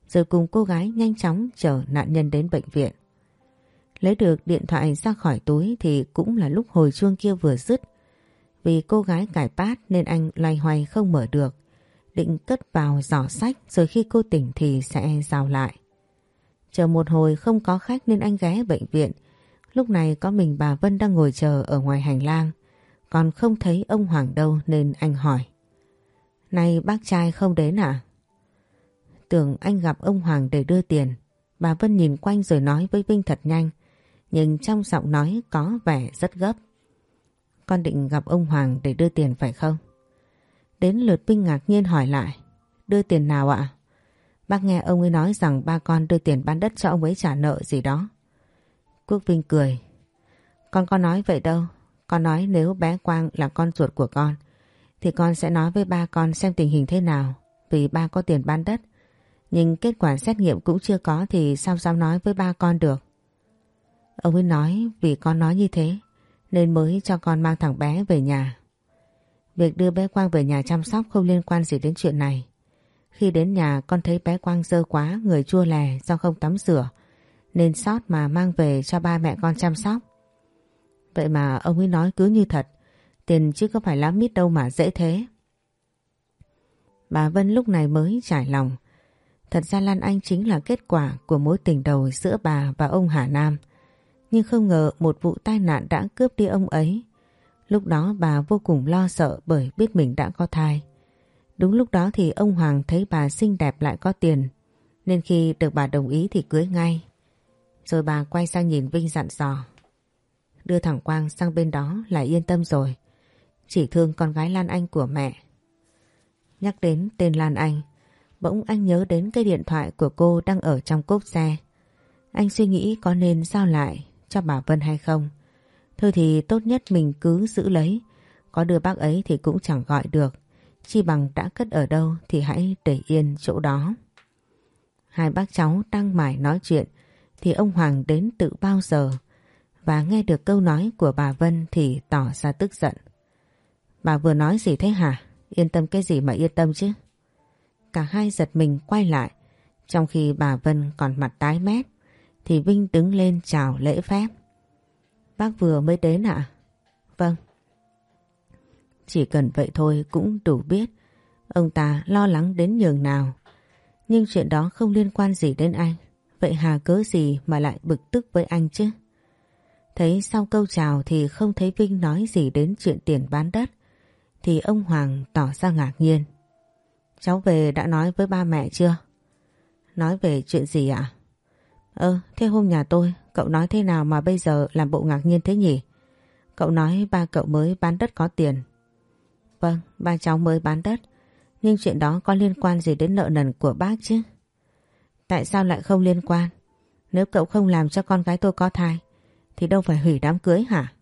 rồi cùng cô gái nhanh chóng chở nạn nhân đến bệnh viện. Lấy được điện thoại ra khỏi túi thì cũng là lúc hồi chuông kia vừa dứt. Vì cô gái cải pát nên anh loay hoay không mở được định cất vào giỏ sách, rồi khi cô tỉnh thì sẽ giao lại. Chờ một hồi không có khách nên anh ghé bệnh viện. Lúc này có mình bà Vân đang ngồi chờ ở ngoài hành lang. Còn không thấy ông Hoàng đâu nên anh hỏi. Này, bác trai không đến à? Tưởng anh gặp ông Hoàng để đưa tiền. Bà Vân nhìn quanh rồi nói với Vinh thật nhanh. Nhưng trong giọng nói có vẻ rất gấp. Con định gặp ông Hoàng để đưa tiền phải không? Đến lượt Vinh ngạc nhiên hỏi lại. Đưa tiền nào ạ? Bác nghe ông ấy nói rằng ba con đưa tiền bán đất cho ông ấy trả nợ gì đó. Quốc Vinh cười. Con có nói vậy đâu. Con nói nếu bé Quang là con ruột của con, thì con sẽ nói với ba con xem tình hình thế nào, vì ba có tiền bán đất. Nhưng kết quả xét nghiệm cũng chưa có thì sao dám nói với ba con được. Ông ấy nói, vì con nói như thế, nên mới cho con mang thằng bé về nhà. Việc đưa bé Quang về nhà chăm sóc không liên quan gì đến chuyện này. Khi đến nhà con thấy bé Quang dơ quá, người chua lè do không tắm rửa, nên sót mà mang về cho ba mẹ con chăm sóc. Vậy mà ông ấy nói cứ như thật, tiền chứ có phải lá mít đâu mà dễ thế. Bà Vân lúc này mới trải lòng. Thật ra Lan Anh chính là kết quả của mối tình đầu giữa bà và ông Hà Nam. Nhưng không ngờ một vụ tai nạn đã cướp đi ông ấy. Lúc đó bà vô cùng lo sợ bởi biết mình đã có thai. Đúng lúc đó thì ông Hoàng thấy bà xinh đẹp lại có tiền. Nên khi được bà đồng ý thì cưới ngay. Rồi bà quay sang nhìn Vinh dặn dò. Đưa thẳng Quang sang bên đó là yên tâm rồi. Chỉ thương con gái Lan Anh của mẹ. Nhắc đến tên Lan Anh, bỗng anh nhớ đến cái điện thoại của cô đang ở trong cốp xe. Anh suy nghĩ có nên giao lại cho bà Vân hay không. Thôi thì tốt nhất mình cứ giữ lấy. Có đưa bác ấy thì cũng chẳng gọi được. Chi bằng đã cất ở đâu thì hãy để yên chỗ đó. Hai bác cháu đang mải nói chuyện, thì ông Hoàng đến tự bao giờ và nghe được câu nói của bà Vân thì tỏ ra tức giận. Bà vừa nói gì thế hả? Yên tâm cái gì mà yên tâm chứ? Cả hai giật mình quay lại, trong khi bà Vân còn mặt tái mét, thì Vinh đứng lên chào lễ phép. Bác vừa mới đến ạ? Vâng. Chỉ cần vậy thôi cũng đủ biết ông ta lo lắng đến nhường nào. Nhưng chuyện đó không liên quan gì đến anh. Vậy hà cớ gì mà lại bực tức với anh chứ? Thấy sau câu chào thì không thấy Vinh nói gì đến chuyện tiền bán đất. Thì ông Hoàng tỏ ra ngạc nhiên. Cháu về đã nói với ba mẹ chưa? Nói về chuyện gì ạ? Ơ, thế hôm nhà tôi, cậu nói thế nào mà bây giờ làm bộ ngạc nhiên thế nhỉ? Cậu nói ba cậu mới bán đất có tiền. Vâng, ba cháu mới bán đất. Nhưng chuyện đó có liên quan gì đến nợ nần của bác chứ? Tại sao lại không liên quan? Nếu cậu không làm cho con gái tôi có thai, thì đâu phải hủy đám cưới hả?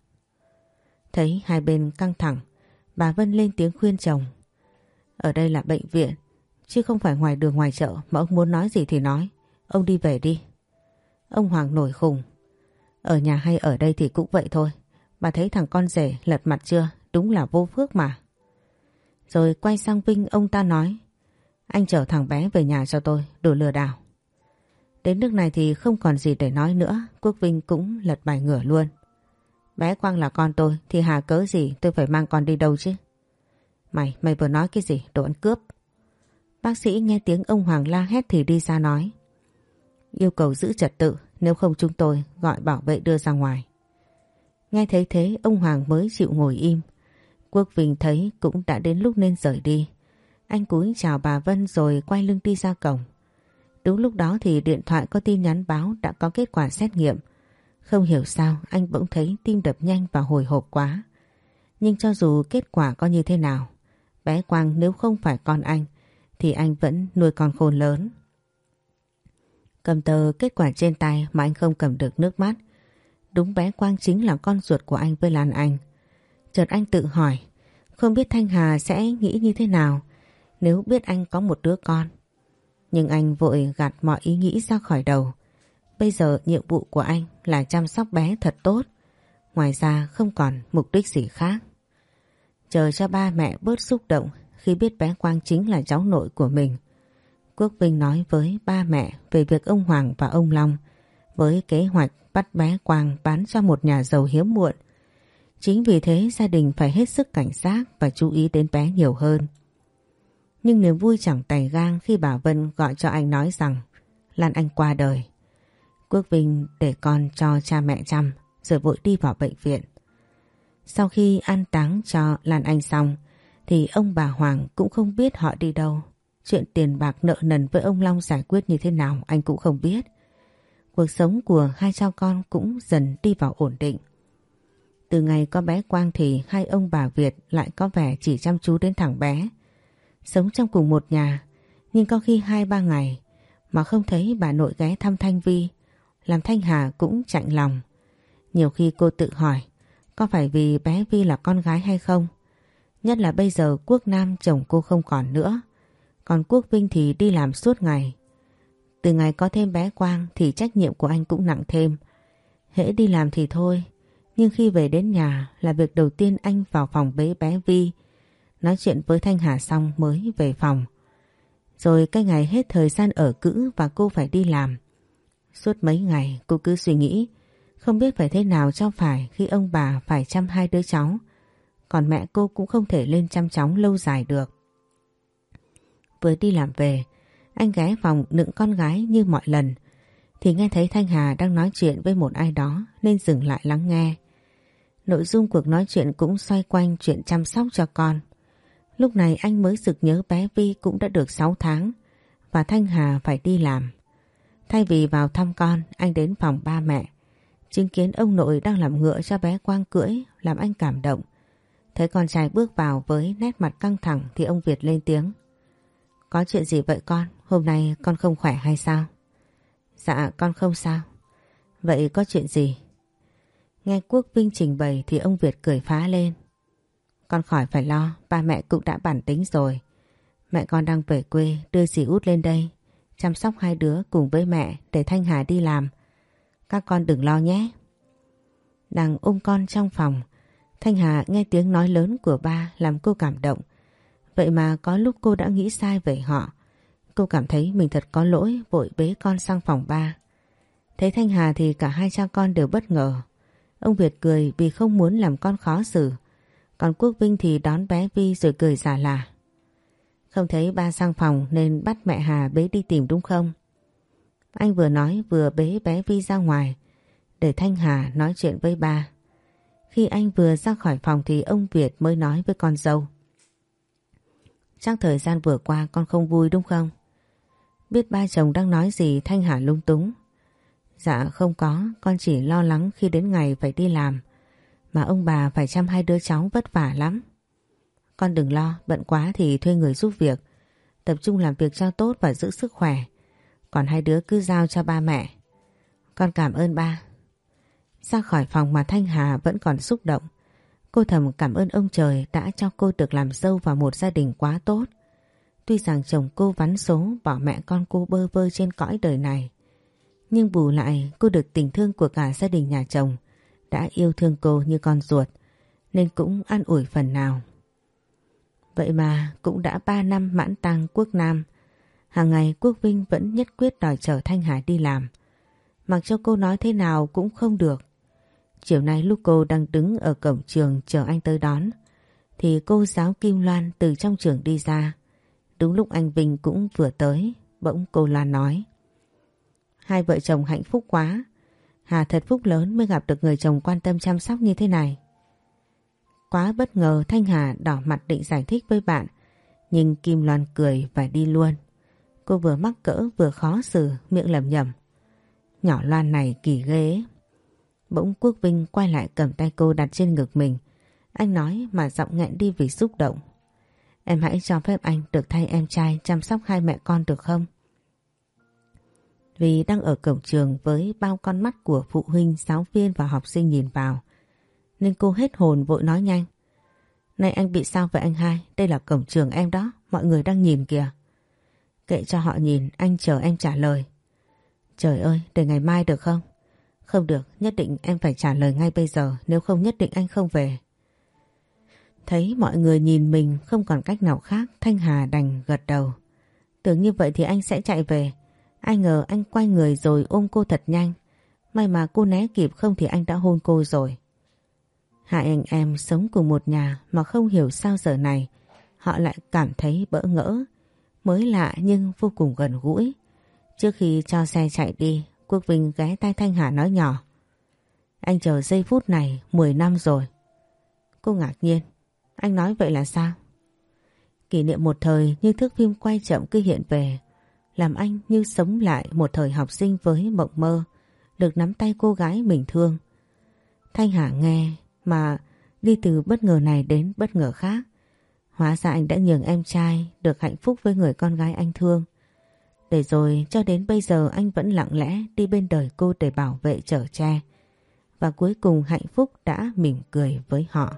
Thấy hai bên căng thẳng, bà Vân lên tiếng khuyên chồng. Ở đây là bệnh viện, chứ không phải ngoài đường ngoài chợ mà ông muốn nói gì thì nói. Ông đi về đi. Ông Hoàng nổi khùng. Ở nhà hay ở đây thì cũng vậy thôi. Bà thấy thằng con rể lật mặt chưa? Đúng là vô phước mà. Rồi quay sang Vinh ông ta nói. Anh chở thằng bé về nhà cho tôi, đồ lừa đảo. Đến nước này thì không còn gì để nói nữa, Quốc Vinh cũng lật bài ngửa luôn. Bé Quang là con tôi, thì hà cớ gì tôi phải mang con đi đâu chứ? Mày, mày vừa nói cái gì, đồ ăn cướp. Bác sĩ nghe tiếng ông Hoàng la hét thì đi ra nói. Yêu cầu giữ trật tự, nếu không chúng tôi gọi bảo vệ đưa ra ngoài. Nghe thấy thế ông Hoàng mới chịu ngồi im. Quốc Vinh thấy cũng đã đến lúc nên rời đi. Anh cúi chào bà Vân rồi quay lưng đi ra cổng. Đúng lúc đó thì điện thoại có tin nhắn báo đã có kết quả xét nghiệm. Không hiểu sao anh bỗng thấy tim đập nhanh và hồi hộp quá. Nhưng cho dù kết quả có như thế nào, bé Quang nếu không phải con anh thì anh vẫn nuôi con khôn lớn. Cầm tờ kết quả trên tay mà anh không cầm được nước mắt. Đúng bé Quang chính là con ruột của anh với Lan Anh. Chợt anh tự hỏi, không biết Thanh Hà sẽ nghĩ như thế nào nếu biết anh có một đứa con. Nhưng anh vội gạt mọi ý nghĩ ra khỏi đầu. Bây giờ nhiệm vụ của anh là chăm sóc bé thật tốt. Ngoài ra không còn mục đích gì khác. Chờ cho ba mẹ bớt xúc động khi biết bé Quang chính là cháu nội của mình. Quốc Vinh nói với ba mẹ về việc ông Hoàng và ông Long với kế hoạch bắt bé Quang bán cho một nhà giàu hiếm muộn. Chính vì thế, gia đình phải hết sức cảnh giác và chú ý đến bé nhiều hơn. Nhưng niềm vui chẳng tài gang khi bà Vân gọi cho anh nói rằng, Lan Anh qua đời. Quốc Vinh để con cho cha mẹ chăm, rồi vội đi vào bệnh viện. Sau khi an táng cho Lan Anh xong, thì ông bà Hoàng cũng không biết họ đi đâu. Chuyện tiền bạc nợ nần với ông Long giải quyết như thế nào anh cũng không biết. Cuộc sống của hai cha con cũng dần đi vào ổn định. Từ ngày có bé Quang thì hai ông bà Việt lại có vẻ chỉ chăm chú đến thằng bé. Sống trong cùng một nhà, nhưng có khi hai ba ngày mà không thấy bà nội ghé thăm Thanh Vi, làm Thanh Hà cũng chạnh lòng. Nhiều khi cô tự hỏi, có phải vì bé Vi là con gái hay không? Nhất là bây giờ Quốc Nam chồng cô không còn nữa, còn Quốc Vinh thì đi làm suốt ngày. Từ ngày có thêm bé Quang thì trách nhiệm của anh cũng nặng thêm. Hễ đi làm thì thôi, nhưng khi về đến nhà là việc đầu tiên anh vào phòng bế bé Vi, nói chuyện với Thanh Hà xong mới về phòng. Rồi cái ngày hết thời gian ở cữ và cô phải đi làm. Suốt mấy ngày cô cứ suy nghĩ không biết phải thế nào cho phải khi ông bà phải chăm hai đứa cháu. Còn mẹ cô cũng không thể lên chăm cháu lâu dài được. Vừa đi làm về, anh ghé phòng nựng con gái như mọi lần. Thì nghe thấy Thanh Hà đang nói chuyện với một ai đó nên dừng lại lắng nghe. Nội dung cuộc nói chuyện cũng xoay quanh chuyện chăm sóc cho con. Lúc này anh mới sực nhớ bé Vi cũng đã được 6 tháng và Thanh Hà phải đi làm. Thay vì vào thăm con, anh đến phòng ba mẹ. Chứng kiến ông nội đang làm ngựa cho bé Quang cưỡi làm anh cảm động. Thấy con trai bước vào với nét mặt căng thẳng thì ông Việt lên tiếng. Có chuyện gì vậy con? Hôm nay con không khỏe hay sao? Dạ con không sao. Vậy có chuyện gì? Nghe Quốc Vinh trình bày thì ông Việt cười phá lên. Con khỏi phải lo, ba mẹ cũng đã bản tính rồi. Mẹ con đang về quê, đưa dì út lên đây. Chăm sóc hai đứa cùng với mẹ để Thanh Hà đi làm. Các con đừng lo nhé. Đang ôm con trong phòng, Thanh Hà nghe tiếng nói lớn của ba làm cô cảm động. Vậy mà có lúc cô đã nghĩ sai về họ. Cô cảm thấy mình thật có lỗi, vội bế con sang phòng ba. Thấy Thanh Hà thì cả hai cha con đều bất ngờ. Ông Việt cười vì không muốn làm con khó xử. Còn Quốc Vinh thì đón bé Vi rồi cười giả lạ. Không thấy ba sang phòng nên bắt mẹ Hà bế đi tìm đúng không? Anh vừa nói vừa bế bé Vi ra ngoài, để Thanh Hà nói chuyện với ba. Khi anh vừa ra khỏi phòng thì ông Việt mới nói với con dâu. Chắc thời gian vừa qua con không vui đúng không? Biết ba chồng đang nói gì Thanh Hà lung túng. Dạ không có, con chỉ lo lắng khi đến ngày phải đi làm. Mà ông bà phải chăm hai đứa cháu vất vả lắm. Con đừng lo, bận quá thì thuê người giúp việc. Tập trung làm việc cho tốt và giữ sức khỏe. Còn hai đứa cứ giao cho ba mẹ. Con cảm ơn ba. Ra khỏi phòng mà Thanh Hà vẫn còn xúc động. Cô thầm cảm ơn ông trời đã cho cô được làm dâu vào một gia đình quá tốt. Tuy rằng chồng cô vắn số bỏ mẹ con cô bơ vơ trên cõi đời này. Nhưng bù lại cô được tình thương của cả gia đình nhà chồng đã yêu thương cô như con ruột, nên cũng an ủi phần nào. Vậy mà cũng đã 3 năm mãn tang quốc Nam, hàng ngày Quốc Vinh vẫn nhất quyết đòi chở Thanh Hải đi làm. Mặc cho cô nói thế nào cũng không được. Chiều nay lúc cô đang đứng ở cổng trường chờ anh tới đón thì cô giáo Kim Loan từ trong trường đi ra. Đúng lúc anh Vinh cũng vừa tới, bỗng cô Loan nói. Hai vợ chồng hạnh phúc quá. Hà thật phúc lớn mới gặp được người chồng quan tâm chăm sóc như thế này. Quá bất ngờ Thanh Hà đỏ mặt định giải thích với bạn. Nhưng Kim Loan cười và đi luôn. Cô vừa mắc cỡ vừa khó xử miệng lầm nhầm. Nhỏ Loan này kỳ ghê Bỗng Quốc Vinh quay lại cầm tay cô đặt trên ngực mình. Anh nói mà giọng nghẹn đi vì xúc động. Em hãy cho phép anh được thay em trai chăm sóc hai mẹ con được không? Vì đang ở cổng trường với bao con mắt của phụ huynh, giáo viên và học sinh nhìn vào. Nên cô hết hồn vội nói nhanh. Này anh bị sao vậy anh hai? Đây là cổng trường em đó, mọi người đang nhìn kìa. Kệ cho họ nhìn, anh chờ em trả lời. Trời ơi, để ngày mai được không? Không được, nhất định em phải trả lời ngay bây giờ, nếu không nhất định anh không về. Thấy mọi người nhìn mình không còn cách nào khác, Thanh Hà đành gật đầu. Tưởng như vậy thì anh sẽ chạy về. Ai ngờ anh quay người rồi ôm cô thật nhanh. May mà cô né kịp không thì anh đã hôn cô rồi. Hai anh em sống cùng một nhà mà không hiểu sao giờ này họ lại cảm thấy bỡ ngỡ, mới lạ nhưng vô cùng gần gũi. Trước khi cho xe chạy đi, Quốc Vinh ghé tay Thanh Hà nói nhỏ. Anh chờ giây phút này 10 năm rồi. Cô ngạc nhiên. Anh nói vậy là sao? Kỷ niệm một thời như thước phim quay chậm cứ hiện về. Làm anh như sống lại một thời học sinh với mộng mơ. Được nắm tay cô gái mình thương. Thanh Hà nghe mà đi từ bất ngờ này đến bất ngờ khác. Hóa ra anh đã nhường em trai được hạnh phúc với người con gái anh thương. Để rồi cho đến bây giờ anh vẫn lặng lẽ đi bên đời cô để bảo vệ chở che. Và cuối cùng hạnh phúc đã mỉm cười với họ.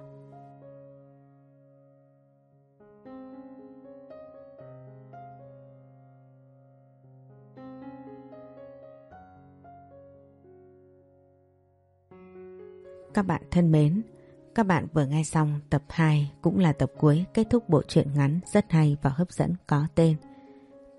Các bạn thân mến, các bạn vừa nghe xong tập 2 cũng là tập cuối kết thúc bộ truyện ngắn rất hay và hấp dẫn có tên